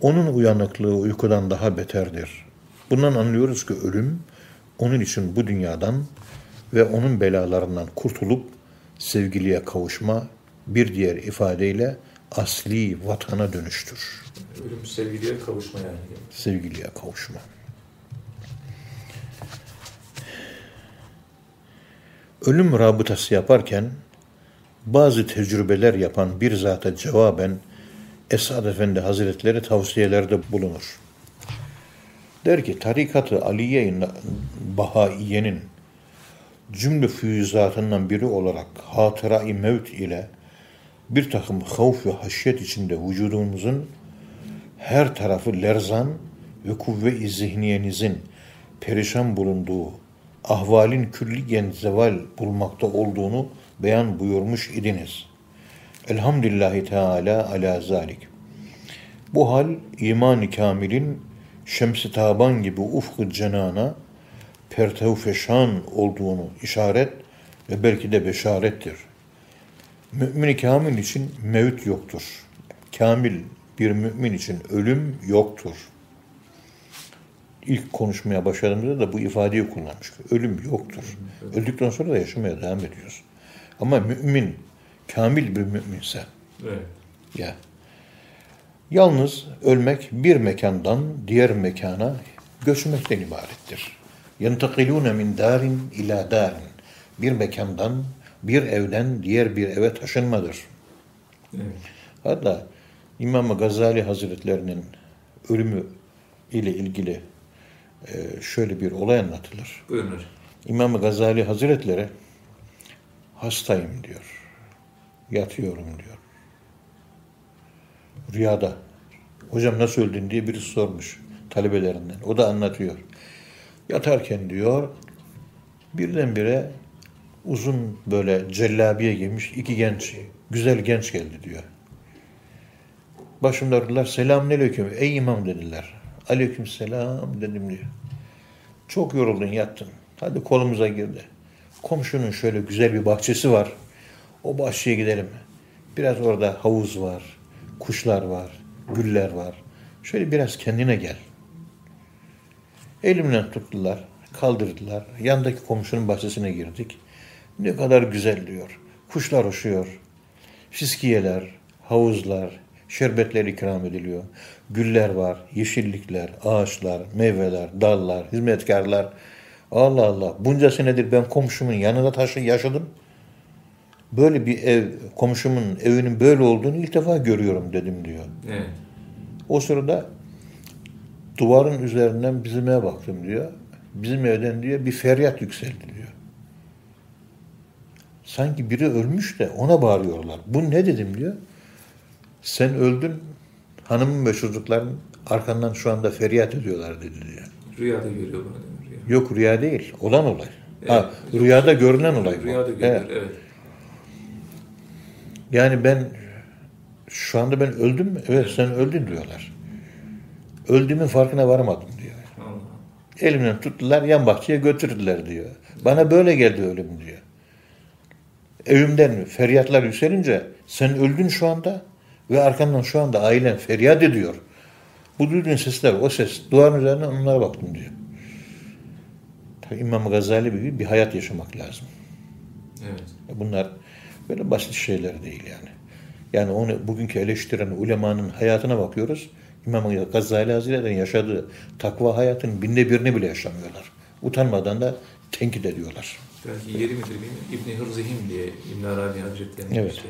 Onun uyanıklığı uykudan daha beterdir. Bundan anlıyoruz ki ölüm onun için bu dünyadan ve onun belalarından kurtulup sevgiliye kavuşma bir diğer ifadeyle asli vatana dönüştür. Ölüm sevgiliye kavuşma yani. Sevgiliye kavuşma. Ölüm rabıtası yaparken bazı tecrübeler yapan bir zata cevaben Esad Efendi Hazretleri tavsiyelerde bulunur. Der ki tarikat-ı Aliye-i Bahaiye'nin cümle füyüzatından biri olarak hatıra-i mevt ile bir takım havf ve haşyet içinde vücudumuzun her tarafı lerzan ve kuvve-i zihniyenizin perişan bulunduğu ahvalin külliyen zeval bulmakta olduğunu beyan buyurmuş idiniz. Elhamdülillahi Teala ala zalik. Bu hal iman-ı kamilin şems-i taban gibi ufk-ı cenana pertev feşan olduğunu işaret ve belki de beşarettir. Mümin-i kamil için mevt yoktur. Kamil bir mümin için ölüm yoktur. İlk konuşmaya başladığımızda da bu ifadeyi kullanmıştık. Ölüm yoktur. Öldükten sonra da yaşamaya devam ediyoruz. Ama mümin, kamil bir müminse, Evet. ya. Yalnız ölmek bir mekandan diğer mekana göçmekten ibarettir. Yentakilune min darin ila darin. Bir mekandan, bir evden diğer bir eve taşınmadır. Evet. Hatta İmam Gazali Hazretlerinin ölümü ile ilgili e, şöyle bir olay anlatılır. Buyurun. İmam Gazali Hazretleri hastayım diyor. Yatıyorum diyor. Rüyada. Hocam nasıl öldün diye birisi sormuş talebelerinden. O da anlatıyor. Yatarken diyor birdenbire uzun böyle cellabiye giymiş iki genç, güzel genç geldi diyor. Başımda durdular. Selamünaleyküm. Ey imam dediler. Aleyküm selam dedim diyor. Çok yoruldun yattın. Hadi kolumuza girdi. Komşunun şöyle güzel bir bahçesi var. O bahçeye gidelim. Biraz orada havuz var, kuşlar var, güller var. Şöyle biraz kendine gel. Elimden tuttular, kaldırdılar. Yandaki komşunun bahçesine girdik. Ne kadar güzel diyor. Kuşlar uçuyor. Fiskiyeler, havuzlar, şerbetler ikram ediliyor. Güller var, yeşillikler, ağaçlar, meyveler, dallar, hizmetkarlar. Allah Allah. Bunca senedir ben komşumun yanında taşı yaşadım. Böyle bir ev, komşumun evinin böyle olduğunu ilk defa görüyorum dedim diyor. Evet. O sırada duvarın üzerinden bizim eve baktım diyor. Bizim evden diyor bir feryat yükseldi diyor. Sanki biri ölmüş de ona bağırıyorlar. Bu ne dedim diyor. Sen öldün, hanımın ve çocukların arkandan şu anda feryat ediyorlar dedi diyor. Rüyada görüyor bunu değil mi? Yok rüya değil, olan olay. Ha, rüyada görünen olay. Rüyada görüyor. Evet. Evet. Yani ben şu anda ben öldüm mü? Evet sen öldün diyorlar. Öldüğümün farkına varamadım diyor. Allah. Elimden tuttular yan bahçeye götürdüler diyor. Bana böyle geldi ölüm diyor. Evimden feryatlar yükselince sen öldün şu anda ve arkandan şu anda ailen feryat ediyor. Bu duyduğun sesler o ses duvarın üzerinden onlara baktım diyor. İmam Gazali gibi bir hayat yaşamak lazım. Evet. Bunlar böyle basit şeyler değil yani. Yani onu bugünkü eleştiren ulemanın hayatına bakıyoruz. İmam Gazali Hazretleri'nin yaşadığı takva hayatın binde birini bile yaşamıyorlar. Utanmadan da tenkit ediyorlar. Belki yeri midir bilmiyorum. İbni Hırzihim diye İbn Arabi Hazretleri'nin Evet. işte,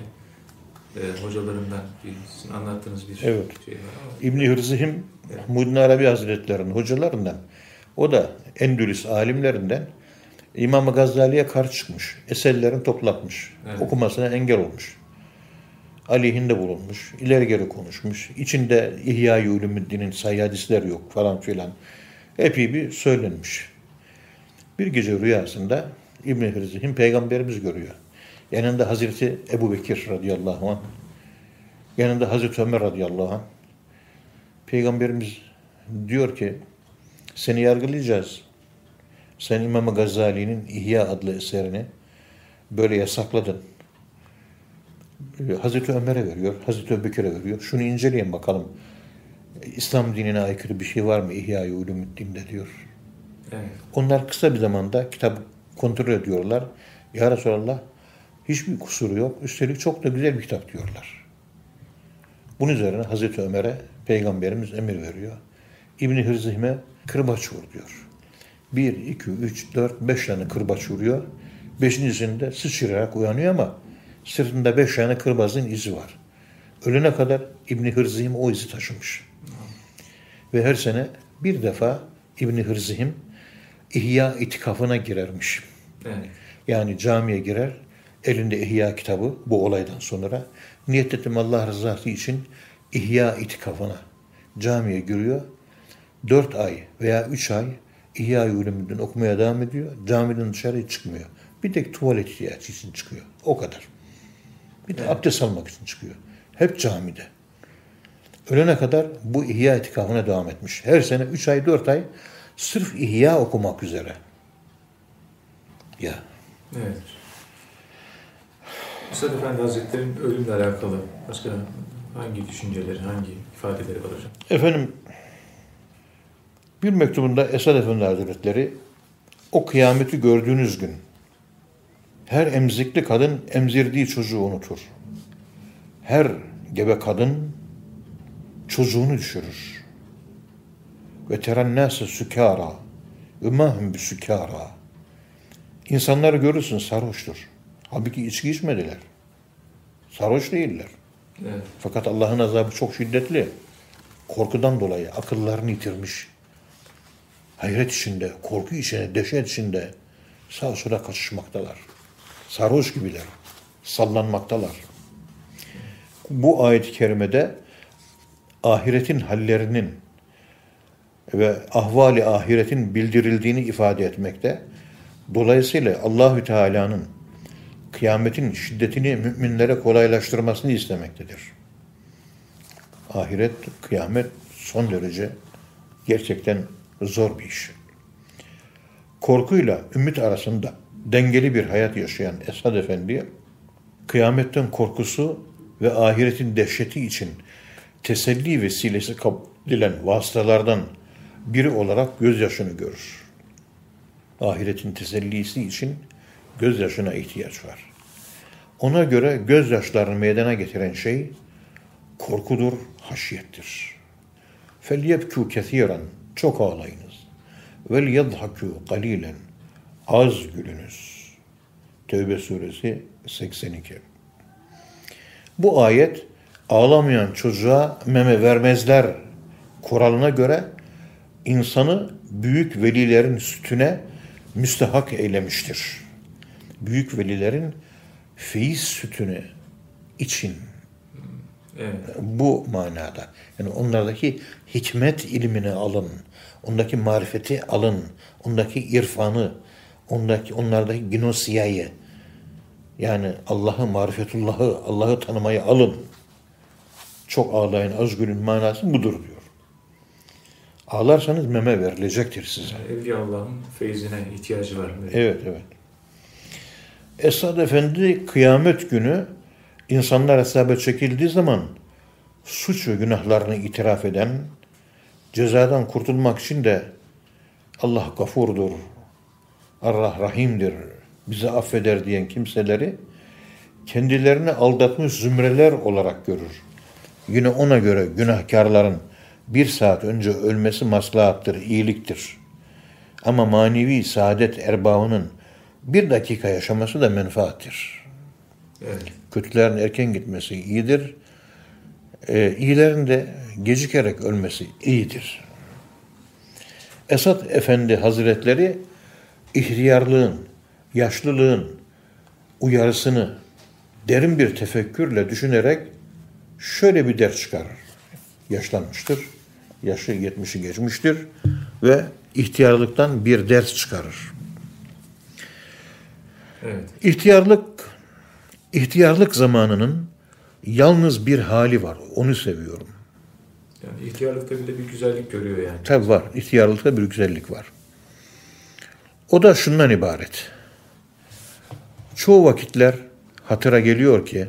e, hocalarından bir, anlattığınız bir Evet. şey var ama İbni Hırzihim Muddin Arabi Hazretleri'nin hocalarından. O da Endülüs alimlerinden İmam Gazali'ye karşı çıkmış. Eserlerini toplatmış. Evet. Okumasına engel olmuş. Aleyhinde bulunmuş. ileri geri konuşmuş. İçinde İhya-i Ulumuddin'in sayı hadisler yok falan filan. Epey bir söylenmiş. Bir gece rüyasında İbni Hırzihim peygamberimiz görüyor. Yanında Hazreti Ebu Bekir radıyallahu anh. Yanında Hazreti Ömer radıyallahu anh. Peygamberimiz diyor ki seni yargılayacağız. Sen İmam Gazali'nin İhya adlı eserini böyle yasakladın. Ee, Hazreti Ömer'e veriyor, Hazreti Ebubekir'e veriyor. Şunu inceleyin bakalım. İslam dinine aykırı bir şey var mı İhya-i Ulumuddin'de diyor. evet. Onlar kısa bir zamanda kitap kontrol ediyorlar. Ya Resulallah hiçbir kusuru yok. Üstelik çok da güzel bir kitap diyorlar. Bunun üzerine Hazreti Ömer'e Peygamberimiz emir veriyor. İbni Hırzihme kırbaç vur diyor. Bir, iki, üç, dört, beş tane kırbaç vuruyor. Beşincisinde sıçrayarak uyanıyor ama sırtında beş tane kırbazın izi var. Ölene kadar İbni Hırzihim o izi taşımış. Ve her sene bir defa İbni Hırzihim İhya itikafına girermiş. Evet. Yani camiye girer, elinde İhya kitabı bu olaydan sonra. Niyet ettim Allah rızası için İhya itikafına camiye giriyor. Dört ay veya üç ay İhya-i Ulumuddin okumaya devam ediyor. Camiden dışarı çıkmıyor. Bir tek tuvalet ihtiyacı için çıkıyor. O kadar. Bir de abdest almak için çıkıyor. Hep camide. Ölene kadar bu ihya itikafına devam etmiş. Her sene 3 ay 4 ay sırf ihya okumak üzere. Ya. Evet. Üstad Efendi Hazretleri'nin ölümle alakalı başka hangi düşünceleri, hangi ifadeleri var hocam? Efendim bir mektubunda Esad Efendi Hazretleri o kıyameti gördüğünüz gün her emzikli kadın emzirdiği çocuğu unutur. Her gebe kadın çocuğunu düşürür. Ve terennâse sükâra ve mahum bi sükâra. İnsanları görürsün sarhoştur. Halbuki içki içmediler. Sarhoş değiller. Evet. Fakat Allah'ın azabı çok şiddetli. Korkudan dolayı akıllarını yitirmiş. Hayret içinde, korku içinde, dehşet içinde sağa sola kaçışmaktalar. Sarhoş gibiler. Sallanmaktalar. Bu ayet-i kerimede ahiretin hallerinin ve ahvali ahiretin bildirildiğini ifade etmekte. Dolayısıyla Allahü Teala'nın kıyametin şiddetini müminlere kolaylaştırmasını istemektedir. Ahiret, kıyamet son derece gerçekten zor bir iş. Korkuyla ümit arasında dengeli bir hayat yaşayan Esad Efendi, kıyametten korkusu ve ahiretin dehşeti için teselli vesilesi kabul edilen vasıtalardan biri olarak gözyaşını görür. Ahiretin tesellisi için gözyaşına ihtiyaç var. Ona göre gözyaşlarını meydana getiren şey korkudur, haşiyettir. فَلْيَبْكُوا كَثِيرًا çok ağlayınız. Vel yadhaku kalilen. Az gülünüz. Tevbe suresi 82. Bu ayet ağlamayan çocuğa meme vermezler kuralına göre insanı büyük velilerin sütüne müstehak eylemiştir. Büyük velilerin feyiz sütünü için Evet. bu manada. Yani onlardaki hikmet ilmini alın, ondaki marifeti alın, ondaki irfanı, ondaki onlardaki ginosiyayı yani Allah'ı, marifetullahı, Allah'ı tanımayı alın. Çok ağlayın, az gülün manası budur diyor. Ağlarsanız meme verilecektir size. Evliya Allah'ın feyzine ihtiyacı var. Evet, evet. Esad Efendi kıyamet günü insanlar hesaba çekildiği zaman suç ve günahlarını itiraf eden, cezadan kurtulmak için de Allah gafurdur, Allah rahimdir, bizi affeder diyen kimseleri kendilerini aldatmış zümreler olarak görür. Yine ona göre günahkarların bir saat önce ölmesi maslahattır, iyiliktir. Ama manevi saadet erbabının bir dakika yaşaması da menfaattir. Evet. Kötülerin erken gitmesi iyidir. Ee, iyilerin de gecikerek ölmesi iyidir. Esat Efendi Hazretleri ihtiyarlığın, yaşlılığın uyarısını derin bir tefekkürle düşünerek şöyle bir ders çıkarır. Yaşlanmıştır, yaşı 70'i geçmiştir ve ihtiyarlıktan bir ders çıkarır. Evet. İhtiyarlık, ihtiyarlık zamanının yalnız bir hali var. Onu seviyorum. Yani ihtiyarlıkta bile bir güzellik görüyor yani. Tabi var. İhtiyarlıkta bir güzellik var. O da şundan ibaret. Çoğu vakitler hatıra geliyor ki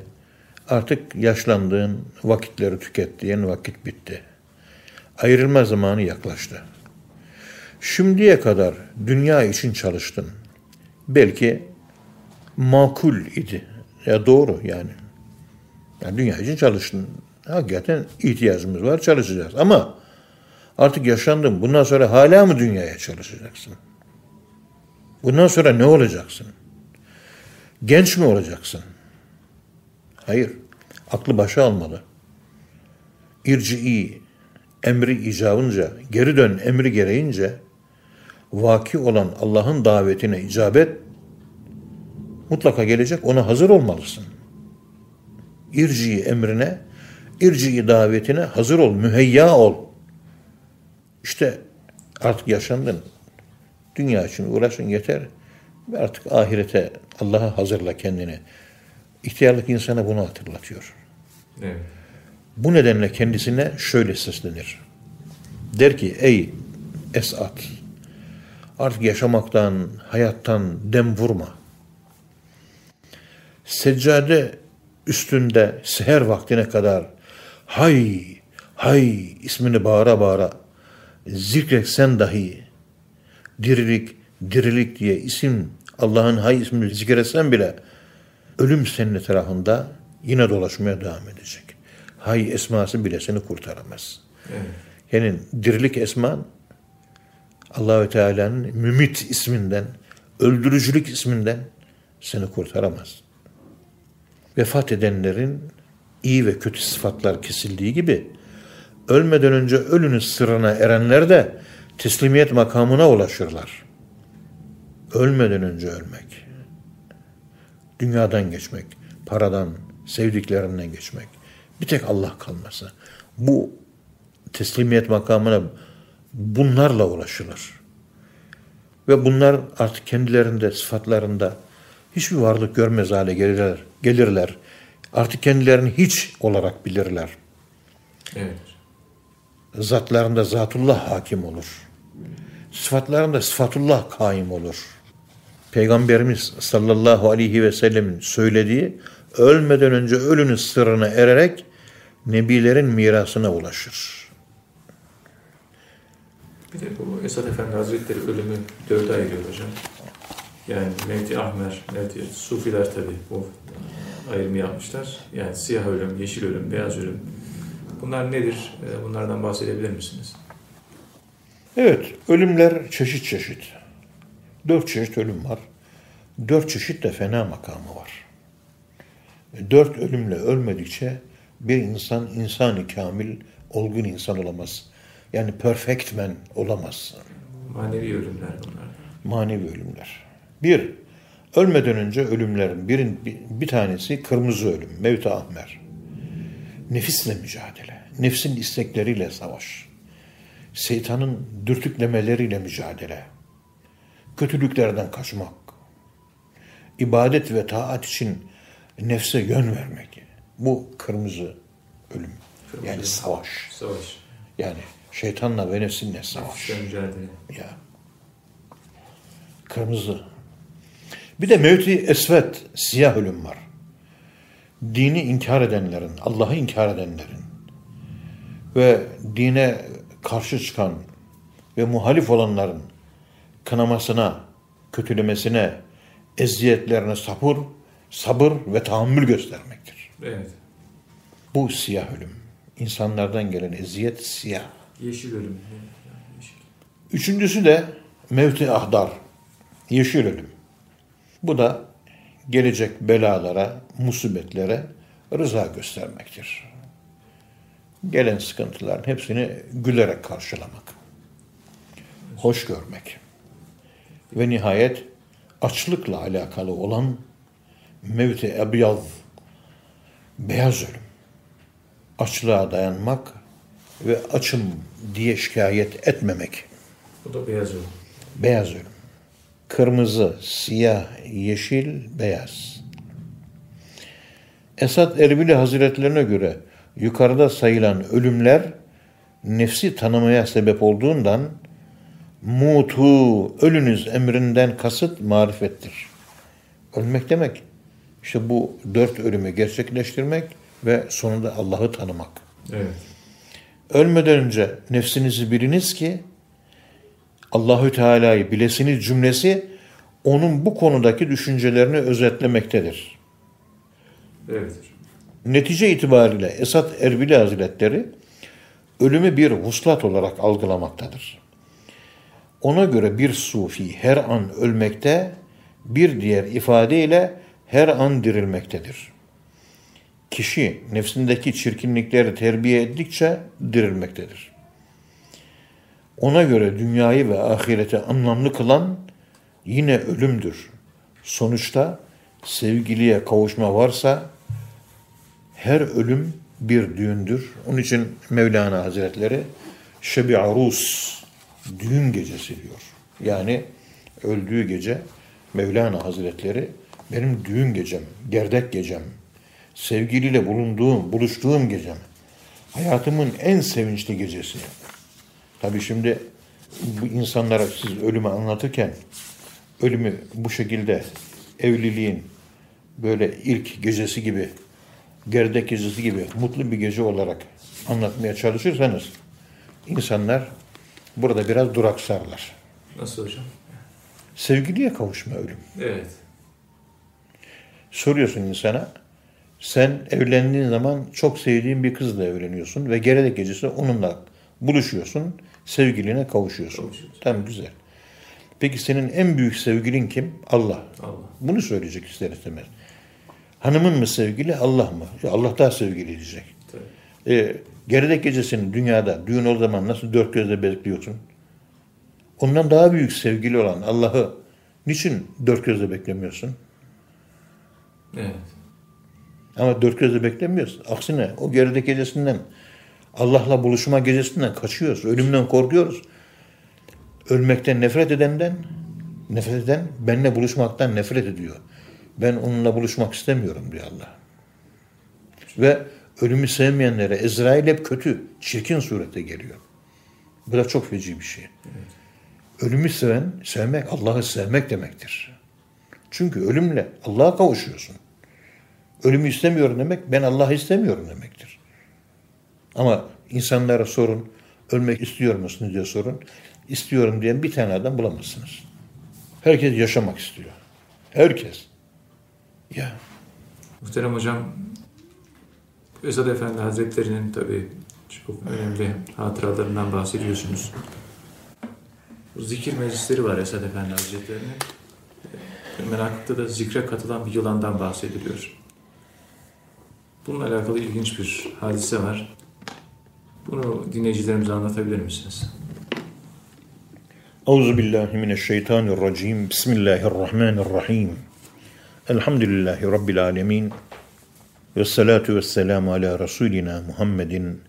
artık yaşlandığın, vakitleri tükettiğin vakit bitti. Ayrılma zamanı yaklaştı. Şimdiye kadar dünya için çalıştın. Belki makul idi. Ya doğru yani. yani dünya için çalıştın. Hakikaten ihtiyacımız var, çalışacağız. Ama artık yaşandın. Bundan sonra hala mı dünyaya çalışacaksın? Bundan sonra ne olacaksın? Genç mi olacaksın? Hayır. Aklı başa almalı. İrci'i, emri icabınca, geri dön emri gereğince vaki olan Allah'ın davetine icabet mutlaka gelecek. Ona hazır olmalısın. İrci emrine, irci davetine hazır ol, müheyya ol. İşte artık yaşandın. Dünya için uğraşın yeter. Artık ahirete Allah'a hazırla kendini. İhtiyarlık insana bunu hatırlatıyor. Evet. Bu nedenle kendisine şöyle seslenir. Der ki ey Esat artık yaşamaktan, hayattan dem vurma. Seccade üstünde seher vaktine kadar hay hay ismini bağıra bağıra zikretsen dahi dirilik dirilik diye isim Allah'ın hay ismini zikretsen bile ölüm senin etrafında yine dolaşmaya devam edecek. Hay esması bile seni kurtaramaz. Evet. Yani dirilik esman Allahü Teala'nın mümit isminden, öldürücülük isminden seni kurtaramaz. Vefat edenlerin iyi ve kötü sıfatlar kesildiği gibi ölmeden önce ölünün sırrına erenler de teslimiyet makamına ulaşırlar. Ölmeden önce ölmek. Dünyadan geçmek, paradan, sevdiklerinden geçmek. Bir tek Allah kalması. Bu teslimiyet makamına bunlarla ulaşılır. Ve bunlar artık kendilerinde, sıfatlarında hiçbir varlık görmez hale gelirler. Gelirler. Artık kendilerini hiç olarak bilirler. Evet. Zatlarında zatullah hakim olur. Sıfatlarında sıfatullah kaim olur. Peygamberimiz sallallahu aleyhi ve sellemin söylediği ölmeden önce ölünün sırrına ererek nebilerin mirasına ulaşır. Bir de bu Esad Efendi Hazretleri ölümü dörde ayırıyor hocam. Yani Mevti Ahmer, Mevti Sufiler tabi bu ayrımı yapmışlar. Yani siyah ölüm, yeşil ölüm, beyaz ölüm. Bunlar nedir? Ee, Bunlardan bahsedebilir misiniz? Evet, ölümler çeşit çeşit. Dört çeşit ölüm var. Dört çeşit de fena makamı var. Dört ölümle ölmedikçe bir insan insanı kamil, olgun insan olamaz. Yani perfect man olamaz. Manevi ölümler bunlar. Manevi ölümler. Bir, ölmeden önce ölümlerin birin, bir, tanesi kırmızı ölüm, mevt ahmer. Nefisle mücadele, nefsin istekleriyle savaş. Şeytanın dürtüklemeleriyle mücadele. Kötülüklerden kaçmak. ibadet ve taat için nefse yön vermek. Bu kırmızı ölüm. Kırmızı yani savaş. Savaş. Yani şeytanla ve nefsinle savaş. Nefisle mücadele. Ya. Kırmızı. Bir de mevti esvet, siyah ölüm var. Dini inkar edenlerin, Allah'ı inkar edenlerin ve dine karşı çıkan ve muhalif olanların kınamasına, kötülemesine, eziyetlerine sabır, sabır ve tahammül göstermektir. Evet. Bu siyah ölüm. İnsanlardan gelen eziyet siyah. Yeşil ölüm. Yeşil. Üçüncüsü de mevti ahdar, yeşil ölüm. Bu da gelecek belalara, musibetlere rıza göstermektir. Gelen sıkıntıların hepsini gülerek karşılamak. Hoş görmek. Ve nihayet açlıkla alakalı olan mevti ebyaz, beyaz ölüm. Açlığa dayanmak ve açım diye şikayet etmemek. Bu da beyaz ölüm. Beyaz ölüm. Kırmızı, siyah, yeşil, beyaz. Esad Erbili Hazretlerine göre yukarıda sayılan ölümler nefsi tanımaya sebep olduğundan mutu, ölünüz emrinden kasıt marifettir. Ölmek demek. İşte bu dört ölümü gerçekleştirmek ve sonunda Allah'ı tanımak. Evet. Ölmeden önce nefsinizi biliniz ki Allahü Teala'yı bilesiniz cümlesi onun bu konudaki düşüncelerini özetlemektedir. Evet. Netice itibariyle Esat Erbili Hazretleri ölümü bir vuslat olarak algılamaktadır. Ona göre bir sufi her an ölmekte, bir diğer ifadeyle her an dirilmektedir. Kişi nefsindeki çirkinlikleri terbiye ettikçe dirilmektedir. Ona göre dünyayı ve ahireti anlamlı kılan yine ölümdür. Sonuçta sevgiliye kavuşma varsa her ölüm bir düğündür. Onun için Mevlana Hazretleri Şebi Arus düğün gecesi diyor. Yani öldüğü gece Mevlana Hazretleri benim düğün gecem, gerdek gecem, sevgiliyle bulunduğum, buluştuğum gecem. Hayatımın en sevinçli gecesi. Tabii şimdi bu insanlara siz ölümü anlatırken ölümü bu şekilde evliliğin böyle ilk gecesi gibi, gerdek gecesi gibi mutlu bir gece olarak anlatmaya çalışırsanız insanlar burada biraz duraksarlar. Nasıl hocam? Sevgiliye kavuşma ölüm. Evet. Soruyorsun insana, sen evlendiğin zaman çok sevdiğin bir kızla evleniyorsun ve gerdek gecesi onunla buluşuyorsun, sevgiline kavuşuyorsun. Kavuşuyorsun. Tamam güzel. Peki senin en büyük sevgilin kim? Allah. Allah. Bunu söyleyecek ister istemez. Hanımın mı sevgili, Allah mı? Allah daha sevgili diyecek. Tabii. E, geridek gecesinin dünyada, düğün o zaman nasıl dört gözle bekliyorsun? Ondan daha büyük sevgili olan Allah'ı niçin dört gözle beklemiyorsun? Evet. Ama dört gözle beklemiyoruz. Aksine o geridek gecesinden, Allah'la buluşma gecesinden kaçıyoruz. Ölümden korkuyoruz. Ölmekten nefret edenden, nefret eden benimle buluşmaktan nefret ediyor. Ben onunla buluşmak istemiyorum diyor Allah. Ve ölümü sevmeyenlere Ezrail hep kötü, çirkin surette geliyor. Bu da çok feci bir şey. Ölümü seven, sevmek Allah'ı sevmek demektir. Çünkü ölümle Allah'a kavuşuyorsun. Ölümü istemiyorum demek, ben Allah'ı istemiyorum demektir. Ama insanlara sorun, ölmek istiyor musunuz diye sorun. İstiyorum diyen bir tane adam bulamazsınız. Herkes yaşamak istiyor. Herkes. Ya Muhterem hocam, Esad Efendi Hazretleri'nin tabii çok önemli hatıralarından bahsediyorsunuz. Zikir meclisleri var Esad Efendi Hazretleri'nin. Menakıb'da da zikre katılan bir yılandan bahsediliyor. Bununla alakalı ilginç bir hadise var. Bunu dinleyicilerimize anlatabilir misiniz? Euzu billahi mineşşeytanirracim. Bismillahirrahmanirrahim. Elhamdülillahi rabbil alamin. Ve salatu vesselamu ala rasulina Muhammedin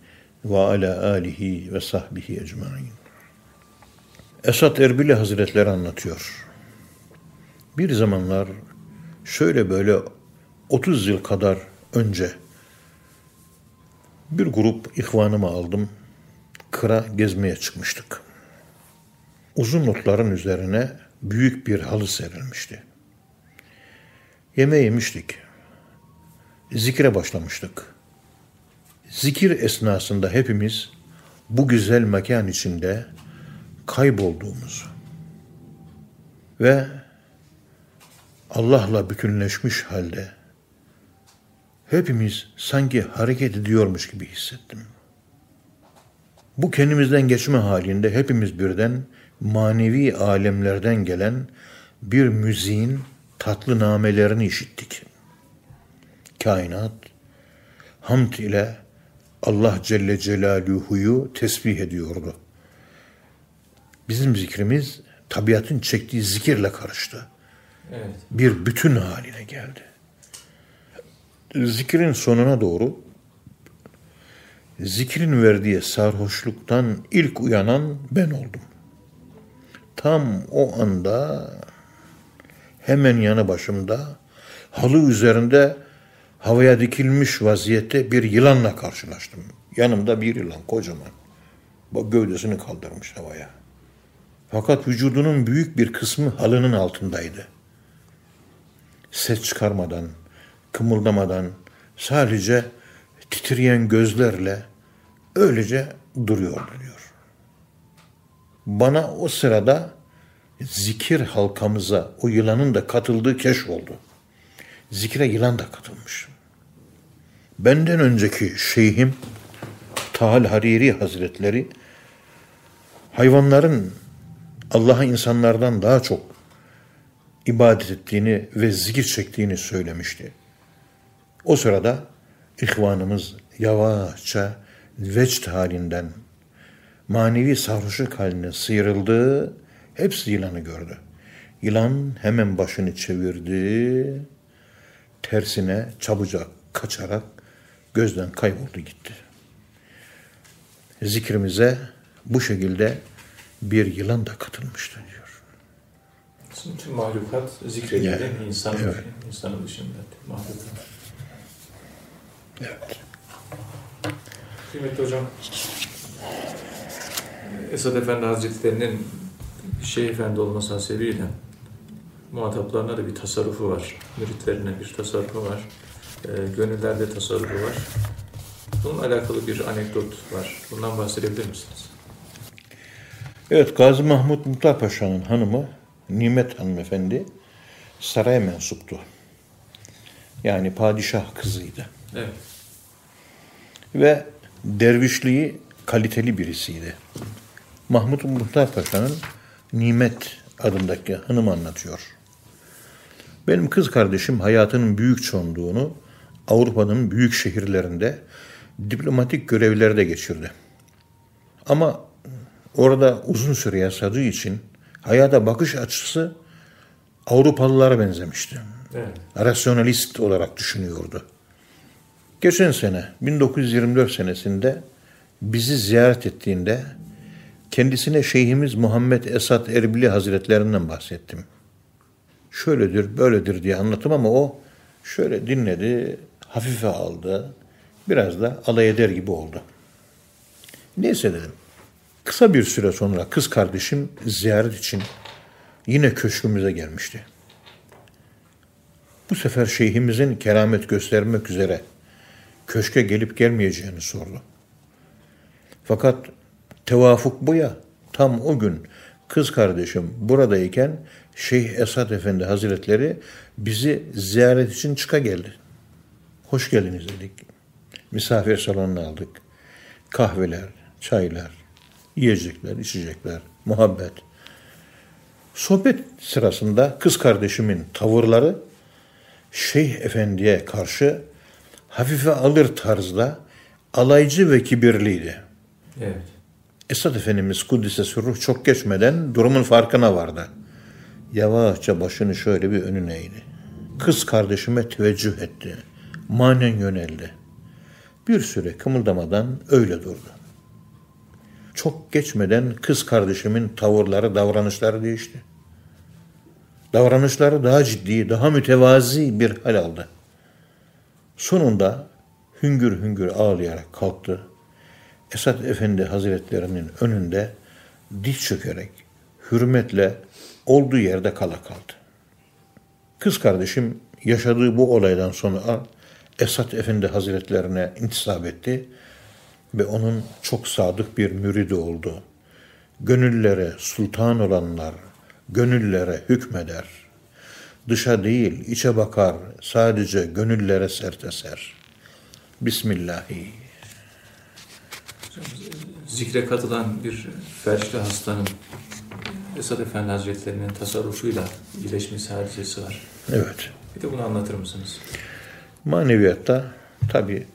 ve ala alihi ve sahbihi ecmaîn. Esat Erbili Hazretleri anlatıyor. Bir zamanlar şöyle böyle 30 yıl kadar önce bir grup ihvanımı aldım. Kıra gezmeye çıkmıştık. Uzun notların üzerine büyük bir halı serilmişti. Yemeği yemiştik. Zikre başlamıştık. Zikir esnasında hepimiz bu güzel mekan içinde kaybolduğumuzu ve Allah'la bütünleşmiş halde hepimiz sanki hareket ediyormuş gibi hissettim. Bu kendimizden geçme halinde hepimiz birden manevi alemlerden gelen bir müziğin tatlı namelerini işittik. Kainat hamd ile Allah Celle Celaluhu'yu tesbih ediyordu. Bizim zikrimiz tabiatın çektiği zikirle karıştı. Evet. Bir bütün haline geldi. Zikrin sonuna doğru zikrin verdiği sarhoşluktan ilk uyanan ben oldum. Tam o anda hemen yanı başımda halı üzerinde havaya dikilmiş vaziyette bir yılanla karşılaştım. Yanımda bir yılan kocaman. Gövdesini kaldırmış havaya. Fakat vücudunun büyük bir kısmı halının altındaydı. Ses çıkarmadan, kımıldamadan, sadece titreyen gözlerle öylece duruyordu diyor. Bana o sırada zikir halkamıza o yılanın da katıldığı keşf oldu. Zikre yılan da katılmış. Benden önceki şeyhim Tahal Hariri Hazretleri hayvanların Allah'a insanlardan daha çok ibadet ettiğini ve zikir çektiğini söylemişti. O sırada ihvanımız yavaşça vecd halinden manevi sarhoşluk haline sıyrıldı. Hepsi yılanı gördü. Yılan hemen başını çevirdi tersine çabucak kaçarak gözden kayboldu gitti. Zikrimize bu şekilde bir yılan da katılmıştı diyor. Tüm mahlukat zikredildi. Yani, İnsan, evet. insanın dışında mahlukat. Evet. Kıymetli hocam, Esad Efendi Hazretleri'nin Şeyh Efendi olması hasebiyle muhataplarına da bir tasarrufu var. Müritlerine bir tasarrufu var. E, gönüllerde tasarrufu var. Bununla alakalı bir anekdot var. Bundan bahsedebilir misiniz? Evet Gazi Mahmut Muhtar Paşa'nın hanımı Nimet hanımefendi saraya mensuptu. Yani padişah kızıydı. Evet. Ve dervişliği kaliteli birisiydi. Mahmut Muhtar Paşa'nın Nimet adındaki hanım anlatıyor. Benim kız kardeşim hayatının büyük çoğunluğunu Avrupa'nın büyük şehirlerinde diplomatik görevlerde geçirdi. Ama orada uzun süre yaşadığı için hayata bakış açısı Avrupalılara benzemişti. Evet. Rasyonalist olarak düşünüyordu. Geçen sene 1924 senesinde bizi ziyaret ettiğinde kendisine Şeyhimiz Muhammed Esat Erbili Hazretlerinden bahsettim. Şöyledir, böyledir diye anlattım ama o şöyle dinledi, hafife aldı. Biraz da alay eder gibi oldu. Neyse dedim. Kısa bir süre sonra kız kardeşim ziyaret için yine köşkümüze gelmişti. Bu sefer şeyhimizin keramet göstermek üzere köşke gelip gelmeyeceğini sordu. Fakat tevafuk bu ya. Tam o gün kız kardeşim buradayken Şeyh Esad Efendi Hazretleri bizi ziyaret için çıka geldi. Hoş geldiniz dedik. Misafir salonuna aldık. Kahveler, çaylar, yiyecekler, içecekler, muhabbet. Sohbet sırasında kız kardeşimin tavırları Şeyh Efendi'ye karşı hafife alır tarzda alaycı ve kibirliydi. Evet. Esad Efendimiz Kuddise Sürruh çok geçmeden durumun farkına vardı. Yavaşça başını şöyle bir önüne eğdi. Kız kardeşime teveccüh etti. Manen yöneldi. Bir süre kımıldamadan öyle durdu. Çok geçmeden kız kardeşimin tavırları, davranışları değişti. Davranışları daha ciddi, daha mütevazi bir hal aldı. Sonunda hüngür hüngür ağlayarak kalktı. Esad Efendi Hazretlerinin önünde diz çökerek hürmetle olduğu yerde kala kaldı. Kız kardeşim yaşadığı bu olaydan sonra Esad Efendi Hazretlerine intisap etti ve onun çok sadık bir müridi oldu. Gönüllere sultan olanlar, gönüllere hükmeder. Dışa değil, içe bakar, sadece gönüllere sert eser. Bismillahi. Zikre katılan bir felçli hastanın Esad Efendi Hazretleri'nin tasarrufuyla iyileşmesi hadisesi var. Evet. Bir de bunu anlatır mısınız? Maneviyatta tabi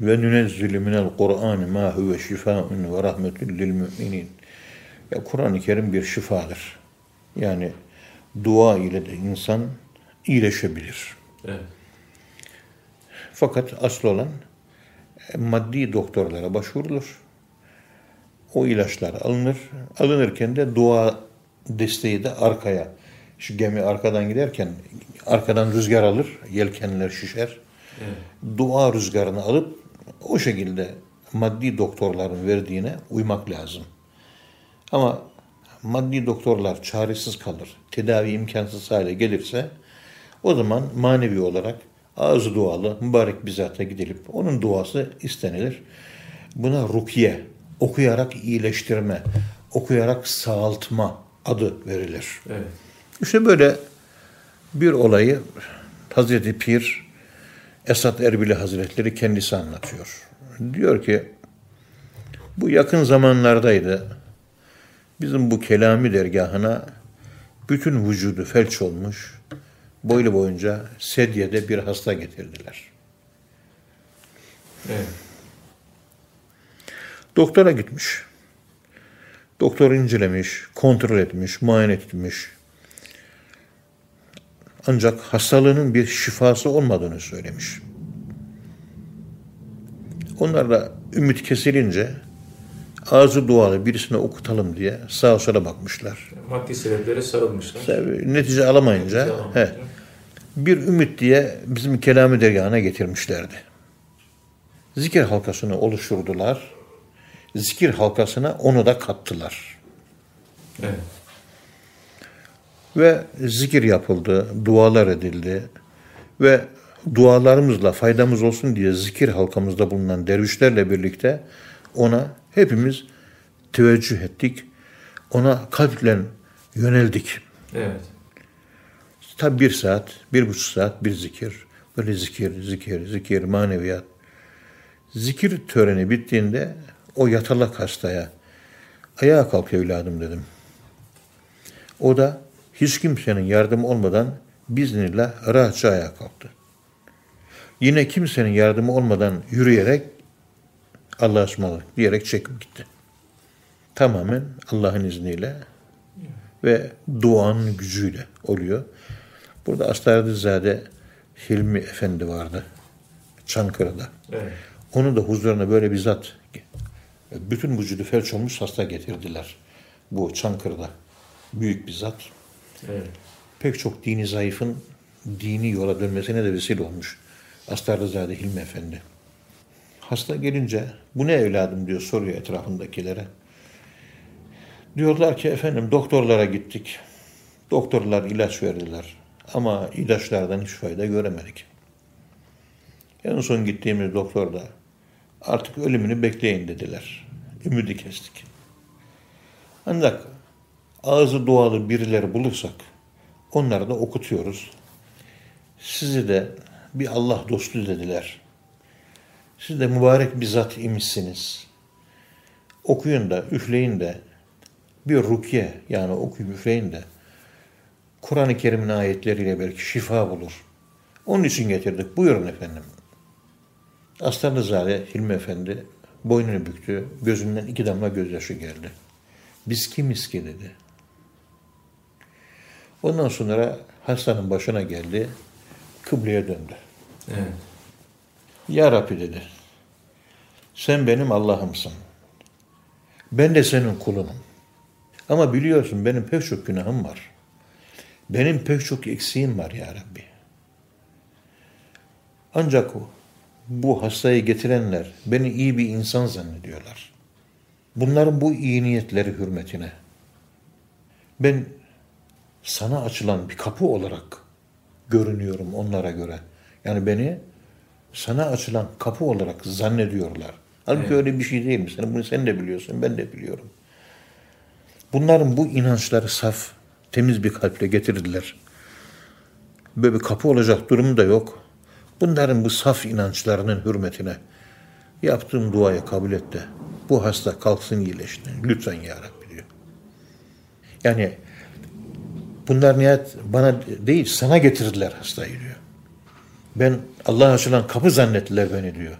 ve nünezzülü minel Kur'an ma huve şifaun ve rahmetun lil müminin. Kur'an-ı Kerim bir şifadır. Yani dua ile de insan iyileşebilir. Evet. Fakat asıl olan e, maddi doktorlara başvurulur. O ilaçlar alınır. Alınırken de dua desteği de arkaya. Şu gemi arkadan giderken arkadan rüzgar alır, yelkenler şişer. Evet. Dua rüzgarını alıp o şekilde maddi doktorların verdiğine uymak lazım. Ama maddi doktorlar çaresiz kalır, tedavi imkansız hale gelirse o zaman manevi olarak ağzı dualı mübarek bir zata gidilip onun duası istenilir. Buna rukiye, okuyarak iyileştirme, okuyarak sağaltma adı verilir. Evet. İşte böyle bir olayı Hazreti Pir Esat Erbili Hazretleri kendisi anlatıyor. Diyor ki bu yakın zamanlardaydı. Bizim bu kelami dergahına bütün vücudu felç olmuş, boylu boyunca sedyede bir hasta getirdiler. Evet. Doktora gitmiş. Doktor incelemiş, kontrol etmiş, muayene etmiş. Ancak hastalığının bir şifası olmadığını söylemiş. Onlar da ümit kesilince ağzı dualı birisine okutalım diye sağa sola bakmışlar. Maddi sebeplere sarılmışlar. Tabii netice alamayınca, Netice alamayınca. he, bir ümit diye bizim kelamı dergahına getirmişlerdi. Zikir halkasını oluşturdular. Zikir halkasına onu da kattılar. Evet. Ve zikir yapıldı, dualar edildi ve dualarımızla faydamız olsun diye zikir halkamızda bulunan dervişlerle birlikte ona hepimiz teveccüh ettik. Ona kalple yöneldik. Evet. Tabi bir saat, bir buçuk saat bir zikir. Böyle zikir, zikir, zikir, maneviyat. Zikir töreni bittiğinde o yatalak hastaya ayağa kalk evladım dedim. O da hiç kimsenin yardımı olmadan biiznillah rahatça ayağa kalktı. Yine kimsenin yardımı olmadan yürüyerek Allah'a ısmarladık diyerek çekip gitti. Tamamen Allah'ın izniyle ve duanın gücüyle oluyor. Burada Astardızade Hilmi Efendi vardı. Çankırı'da. Evet. Onu da huzuruna böyle bir zat bütün vücudu felç olmuş hasta getirdiler. Bu Çankırı'da. Büyük bir zat. Evet. Pek çok dini zayıfın dini yola dönmesine de vesile olmuş. Astarlızade Hilmi Efendi. Hasta gelince bu ne evladım diyor soruyor etrafındakilere. Diyorlar ki efendim doktorlara gittik. Doktorlar ilaç verdiler. Ama ilaçlardan hiç fayda göremedik. En son gittiğimiz doktor da artık ölümünü bekleyin dediler. Ümidi kestik. Ancak ağzı dualı birileri bulursak onları da okutuyoruz. Sizi de bir Allah dostu dediler. Siz de mübarek bir zat imişsiniz. Okuyun da, üfleyin de bir rukiye yani okuyup üfleyin de Kur'an-ı Kerim'in ayetleriyle belki şifa bulur. Onun için getirdik. Buyurun efendim. Aslanızade Hilmi Efendi boynunu büktü. Gözünden iki damla gözyaşı geldi. Biz kimiz ki dedi. Ondan sonra hastanın başına geldi. Kıbleye döndü. Evet. Ya Rabbi dedi. Sen benim Allah'ımsın. Ben de senin kulunum. Ama biliyorsun benim pek çok günahım var. Benim pek çok eksiğim var ya Rabbi. Ancak o, bu hastayı getirenler beni iyi bir insan zannediyorlar. Bunların bu iyi niyetleri hürmetine ben sana açılan bir kapı olarak görünüyorum onlara göre. Yani beni sana açılan kapı olarak zannediyorlar. Halbuki Evet. öyle bir şey değil mi? Sen, bunu sen de biliyorsun, ben de biliyorum. Bunların bu inançları saf, temiz bir kalple getirdiler. Böyle bir kapı olacak durumu da yok. Bunların bu saf inançlarının hürmetine yaptığım duayı kabul et de bu hasta kalksın iyileşsin. Lütfen ya Rabbi diyor. Yani bunlar nihayet bana değil sana getirdiler hastayı diyor. Ben Allah'a açılan kapı zannettiler beni diyor.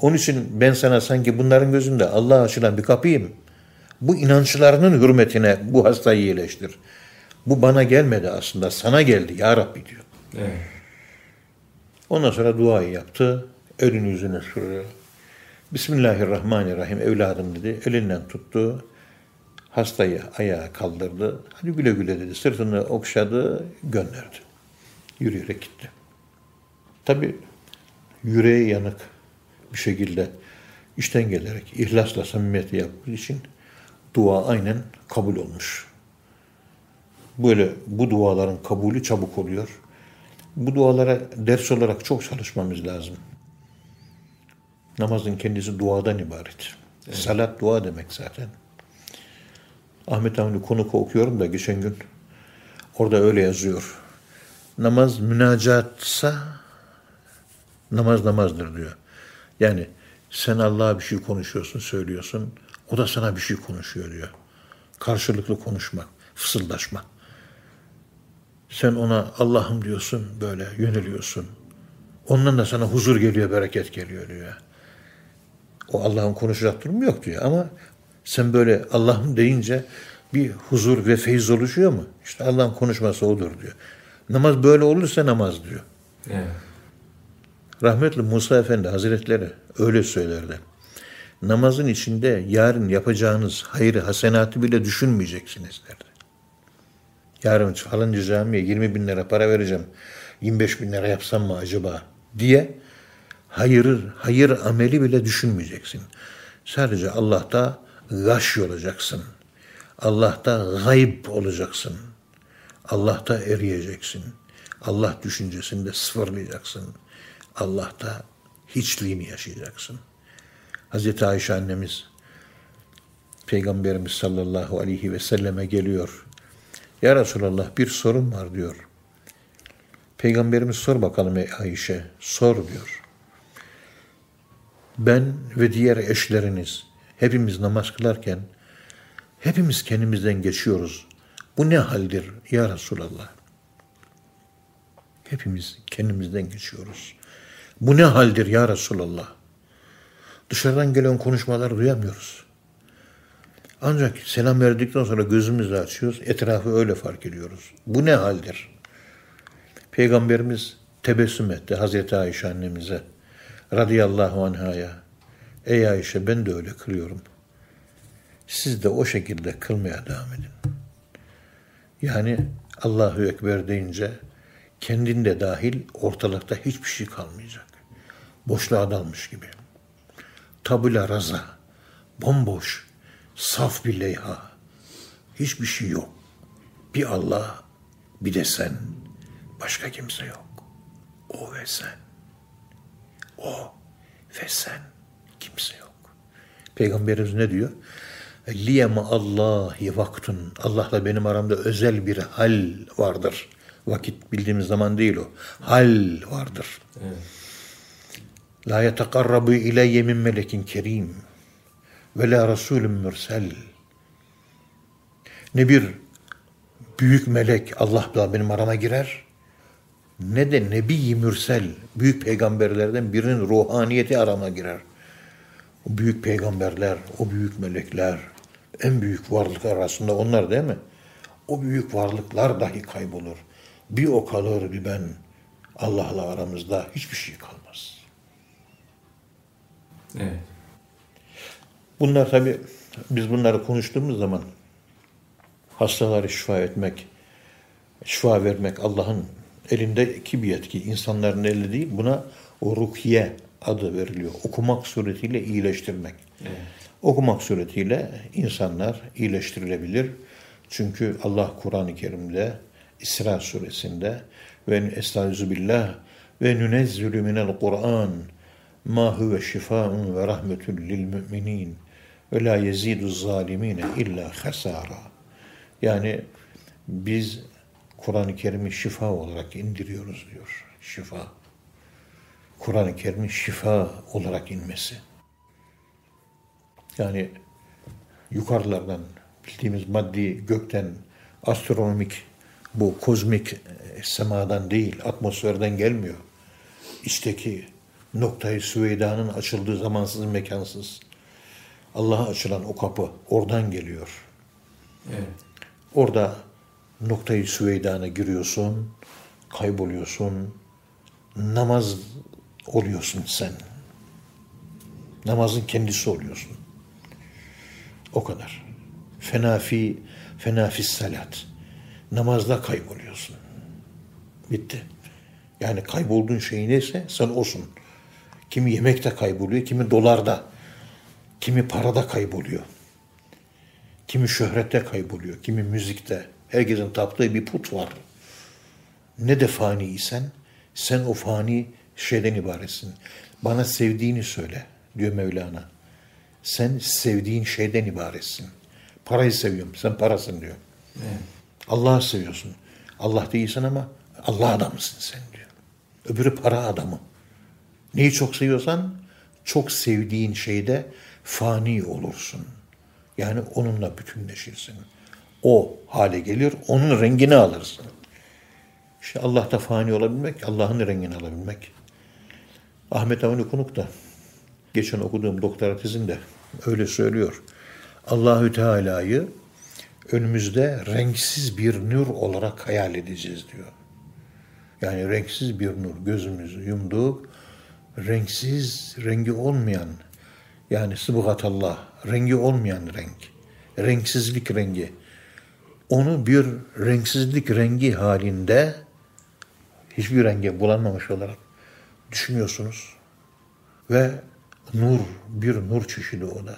Onun için ben sana sanki bunların gözünde Allah'a açılan bir kapıyım. Bu inançlarının hürmetine bu hastayı iyileştir. Bu bana gelmedi aslında sana geldi ya Rabbi diyor. Evet. Ondan sonra duayı yaptı. Elini yüzüne sürdü. Bismillahirrahmanirrahim evladım dedi. Elinden tuttu. Hastayı ayağa kaldırdı. Hadi güle güle dedi. Sırtını okşadı, gönderdi. Yürüyerek gitti. Tabi yüreği yanık bir şekilde işten gelerek ihlasla samimiyeti yaptığı için dua aynen kabul olmuş. Böyle bu duaların kabulü çabuk oluyor. Bu dualara ders olarak çok çalışmamız lazım. Namazın kendisi duadan ibaret. Salat dua demek zaten. Ahmet Hamdi Konuk okuyorum da geçen gün orada öyle yazıyor. Namaz münacatsa namaz namazdır diyor. Yani sen Allah'a bir şey konuşuyorsun, söylüyorsun. O da sana bir şey konuşuyor diyor. Karşılıklı konuşmak, fısıldaşma. Sen ona Allah'ım diyorsun, böyle yöneliyorsun. Ondan da sana huzur geliyor, bereket geliyor diyor. O Allah'ın konuşacak durumu yok diyor ama sen böyle Allah'ım deyince bir huzur ve feyiz oluşuyor mu? İşte Allah'ın konuşması odur diyor. Namaz böyle olursa namaz diyor. Evet. Rahmetli Musa Efendi Hazretleri öyle söylerdi. Namazın içinde yarın yapacağınız hayrı, hasenatı bile düşünmeyeceksiniz derdi. Yarın falanca camiye 20 bin lira para vereceğim. 25 bin lira yapsam mı acaba diye hayır, hayır ameli bile düşünmeyeceksin. Sadece Allah'ta gaş olacaksın. Allah'ta gayb olacaksın. Allah'ta eriyeceksin. Allah düşüncesinde sıfırlayacaksın. Allah'ta hiçliğini yaşayacaksın. Hazreti Ayşe annemiz Peygamberimiz sallallahu aleyhi ve selleme geliyor. Ya Resulallah bir sorun var diyor. Peygamberimiz sor bakalım ey Ayşe. Sor diyor. Ben ve diğer eşleriniz hepimiz namaz kılarken hepimiz kendimizden geçiyoruz. Bu ne haldir ya Resulallah? Hepimiz kendimizden geçiyoruz. Bu ne haldir ya Resulallah? Dışarıdan gelen konuşmalar duyamıyoruz. Ancak selam verdikten sonra gözümüzü açıyoruz. Etrafı öyle fark ediyoruz. Bu ne haldir? Peygamberimiz tebessüm etti Hazreti Ayşe annemize. Radıyallahu anhaya. Ey Ayşe ben de öyle kılıyorum. Siz de o şekilde kılmaya devam edin. Yani Allahu Ekber deyince kendinde dahil ortalıkta hiçbir şey kalmayacak. Boşluğa dalmış gibi. Tabula raza, bomboş, saf bir leyha. Hiçbir şey yok. Bir Allah, bir de sen. Başka kimse yok. O ve sen. O ve sen. Kimse yok. Peygamberimiz ne diyor? Liyema Allahi vaktun. Allah'la benim aramda özel bir hal vardır. Vakit bildiğimiz zaman değil o. Hal vardır. Evet. La yetekarrabu ileyye min melekin kerim ve la rasulün mürsel. Ne bir büyük melek Allah'la benim arama girer ne de nebi mürsel büyük peygamberlerden birinin ruhaniyeti arama girer. O büyük peygamberler, o büyük melekler, en büyük varlıklar arasında onlar değil mi? O büyük varlıklar dahi kaybolur. Bir o kalır bir ben. Allah'la aramızda hiçbir şey kalmaz. Evet. Bunlar tabi biz bunları konuştuğumuz zaman hastaları şifa etmek, şifa vermek Allah'ın elindeki bir yetki. insanların eli değil. Buna o rukiye adı veriliyor. Okumak suretiyle iyileştirmek. Evet. Okumak suretiyle insanlar iyileştirilebilir. Çünkü Allah Kur'an-ı Kerim'de İsra suresinde ve estaizu billah ve nunezzülü minel Kur'an ma huve şifaun ve rahmetun lil müminin ve la yezidu zalimine illa hasara. Yani biz Kur'an-ı Kerim'i şifa olarak indiriyoruz diyor. Şifa. Kur'an-ı Kerim'in şifa olarak inmesi. Yani yukarılardan bildiğimiz maddi gökten astronomik bu kozmik e, semadan değil, atmosferden gelmiyor. İçteki noktayı Süveyda'nın açıldığı zamansız mekansız. Allah'a açılan o kapı oradan geliyor. Evet. Orada noktayı Süveyda'na giriyorsun, kayboluyorsun, namaz oluyorsun sen. Namazın kendisi oluyorsun. O kadar. Fenafi, fenafis salat. Namazda kayboluyorsun. Bitti. Yani kaybolduğun şey neyse sen olsun. Kimi yemekte kayboluyor, kimi dolarda, kimi parada kayboluyor. Kimi şöhrette kayboluyor, kimi müzikte. Herkesin taptığı bir put var. Ne de faniysen, sen o fani şeyden ibaretsin. Bana sevdiğini söyle, diyor Mevlana. Sen sevdiğin şeyden ibaretsin. Parayı seviyorum, sen parasın diyor. Evet. Allah'ı seviyorsun. Allah değilsin ama Allah adamısın sen diyor. Öbürü para adamı. Neyi çok seviyorsan çok sevdiğin şeyde fani olursun. Yani onunla bütünleşirsin. O hale gelir, onun rengini alırsın. İşte Allah'ta fani olabilmek, Allah'ın rengini alabilmek. Ahmet Avni Konuk da geçen okuduğum doktora tezinde öyle söylüyor. Allahü Teala'yı önümüzde renksiz bir nur olarak hayal edeceğiz diyor. Yani renksiz bir nur gözümüzü yumduk. Renksiz, rengi olmayan yani sıbgatallah, rengi olmayan renk. Renksizlik rengi. Onu bir renksizlik rengi halinde hiçbir renge bulanmamış olarak düşünüyorsunuz. Ve nur, bir nur çeşidi o da.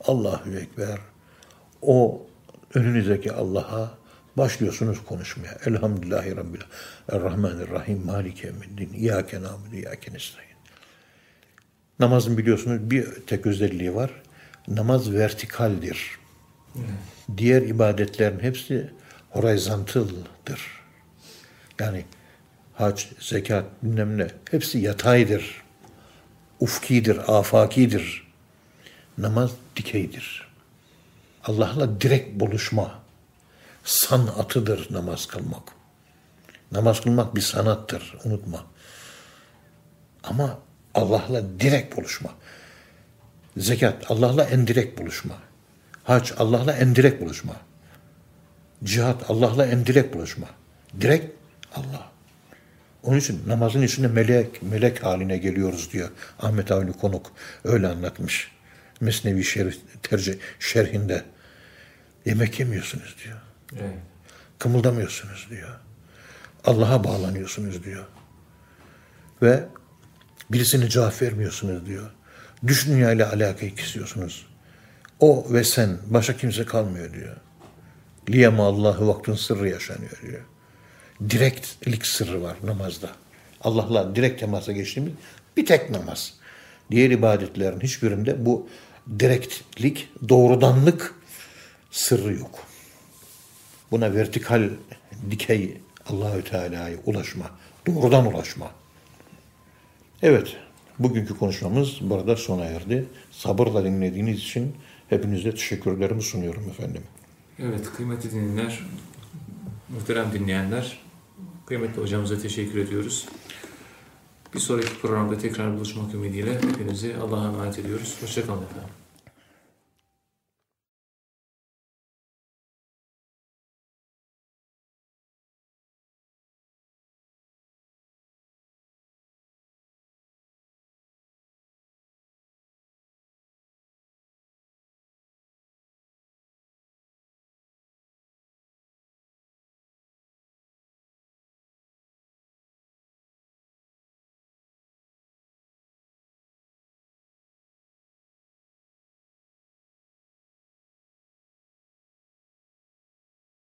Allahu Ekber. O önünüzdeki Allah'a başlıyorsunuz konuşmaya. Elhamdülillahi Rabbil Errahmanirrahim Malike Emiddin. İyyâke nâbudu, İyyâke nestaîn. Namazın biliyorsunuz bir tek özelliği var. Namaz vertikaldir. Diğer ibadetlerin hepsi horizontалdır. Yani hac, zekat, bilmem ne hepsi yataydır. Ufkidir, afakidir. Namaz dikeydir. Allah'la direkt buluşma sanatıdır namaz kılmak. Namaz kılmak bir sanattır, unutma. Ama Allah'la direkt buluşma. Zekat, Allah'la en direkt buluşma. Hac, Allah'la en direkt buluşma. Cihat, Allah'la en direkt buluşma. Direkt Allah. Onun için namazın içinde melek, melek haline geliyoruz diyor Ahmet Avni Konuk. Öyle anlatmış. Mesnevi şerif, tercih, şerhinde. Yemek yemiyorsunuz diyor. Evet. Kımıldamıyorsunuz diyor. Allah'a bağlanıyorsunuz diyor. Ve birisine cevap vermiyorsunuz diyor. Dış dünyayla alakayı kesiyorsunuz. O ve sen başka kimse kalmıyor diyor. Liyema Allah'ı vaktin sırrı yaşanıyor diyor. Direktlik sırrı var namazda. Allah'la direkt temasa geçtiğimiz bir tek namaz. Diğer ibadetlerin hiçbirinde bu direktlik, doğrudanlık sırrı yok. Buna vertikal dikey Allahü Teala'ya ulaşma, doğrudan ulaşma. Evet, bugünkü konuşmamız burada sona erdi. Sabırla dinlediğiniz için hepinize teşekkürlerimi sunuyorum efendim. Evet, kıymetli dinleyenler, muhterem dinleyenler, kıymetli hocamıza teşekkür ediyoruz. Bir sonraki programda tekrar buluşmak ümidiyle hepinizi Allah'a emanet ediyoruz. Hoşçakalın efendim.